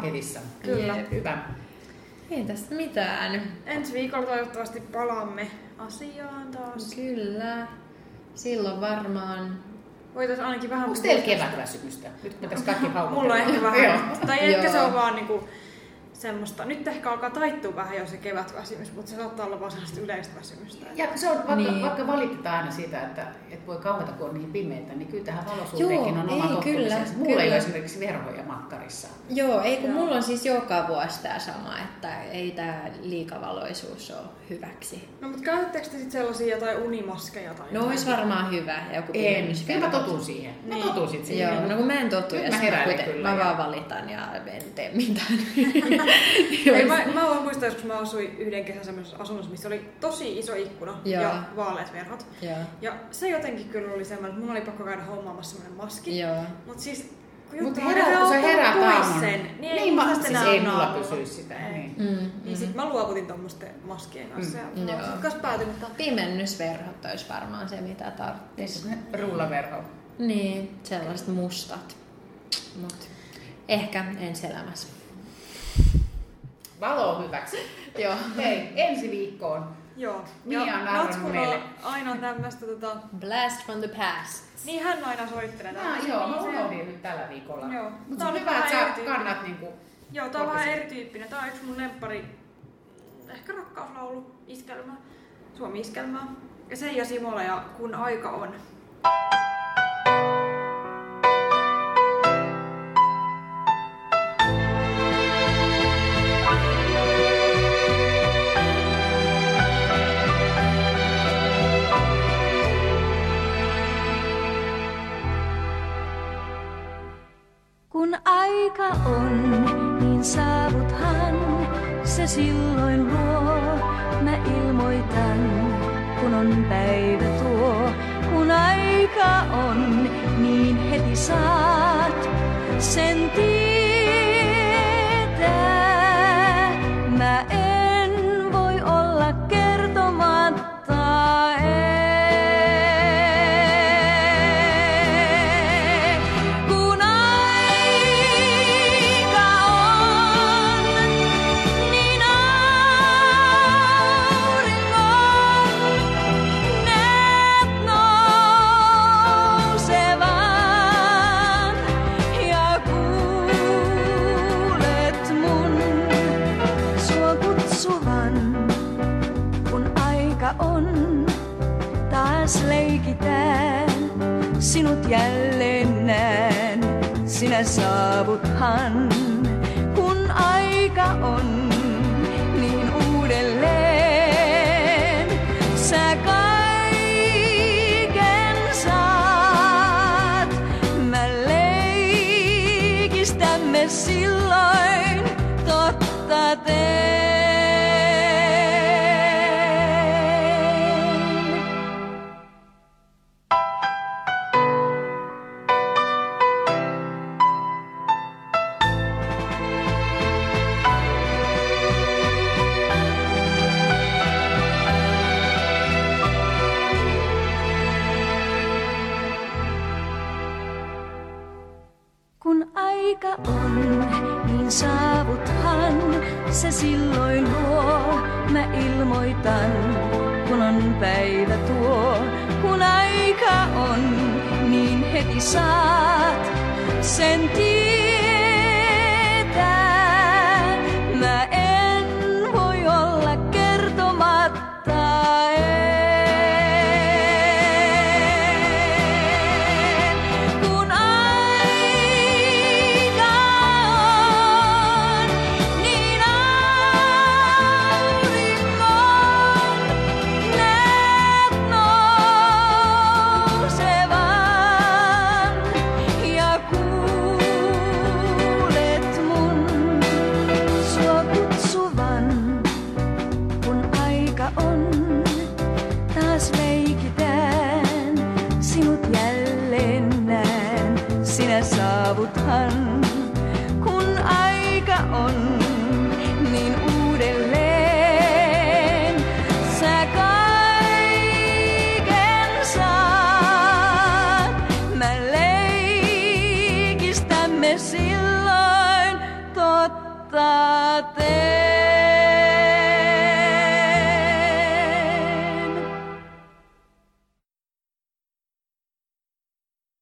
Paketissa. Kyllä. Jee, Hyvä. Ei tästä mitään. Ensi viikolla toivottavasti palaamme asiaan taas. Kyllä. Silloin varmaan... Voitaisiin ainakin vähän... Onko teillä kevätväsymystä? Nyt me tässä kaikki haukutellaan. Mulla on ehkä vähän. tai ehkä se on vaan niinku semmoista. Nyt ehkä alkaa taittua vähän jo se kevätväsymys, mutta se saattaa olla vaan sellaista yleistä väsymystä. Ja se on, vaikka, Niin. vaikka valitetaan aina sitä, että, että voi kauheita, kun on niin pimeitä, niin kyllä tähän valosuhteenkin Joo, on ei, oma kyllä, tottumisensa. Mulla ei ole kyllä. esimerkiksi verhoja makkarissa. Joo, ei kun mulla on siis joka vuosi tää sama, että ei tää liikavaloisuus ole hyväksi. No mutta käytättekö te sit sellaisia jotain unimaskeja tai No olisi varmaan hyvä joku En, pimennys. kyllä mä totun siihen. Mä Niin. totun sit siihen. Joo, no kun mä en totu, ja mä heräilen kuiten- kyllä mä ja- vaan valitan ja en tee mitään. Ei, mä, mä voin muistaa, joskus mä asuin yhden kesän semmoisessa asunnossa, missä oli tosi iso ikkuna Joo. ja vaaleat verhot. Joo. Ja se jotenkin kyllä oli semmoinen, että mun oli pakko käydä hommaamassa semmoinen maski. Joo. Mut siis, kun Mutta juttu on, herää, kun sä herät pois aamun. sen, niin, niin, mä, siis ei mulla pysyisi sitä. Ei. Niin. Mm, Niin sit mä luovutin tommosten maskien kanssa Mm. ja Joo. päätin, että Pimennysverhot olisi varmaan se, mitä tarvitsisi. Siis rullaverho. Niin, sellaiset mustat. Mut ehkä ensi elämässä. Valo on hyväksi. Joo. Hei, ensi viikkoon. joo. Mia on naurannut Natskulla meille. aina tämmöstä tota, Blast from the past. niin hän aina soittelee. No, tämmöisiä joo, mä unohdin nyt tällä viikolla. Joo. Mutta Tää on on hyvä, että vähän sä kannat niinku... Joo, tää on vähän erityyppinen. Tää on yksi mun lemppari, ehkä rakkauslaulu, iskelmä, suomi-iskelmää. Ja Seija Simola ja Kun aika on. Kun aika on, niin saavuthan se silloin luo. Mä ilmoitan, kun on päivä tuo. Kun aika on, niin heti saat sen tietää. Jälleen näen. Sinä saavuthan, kun aika on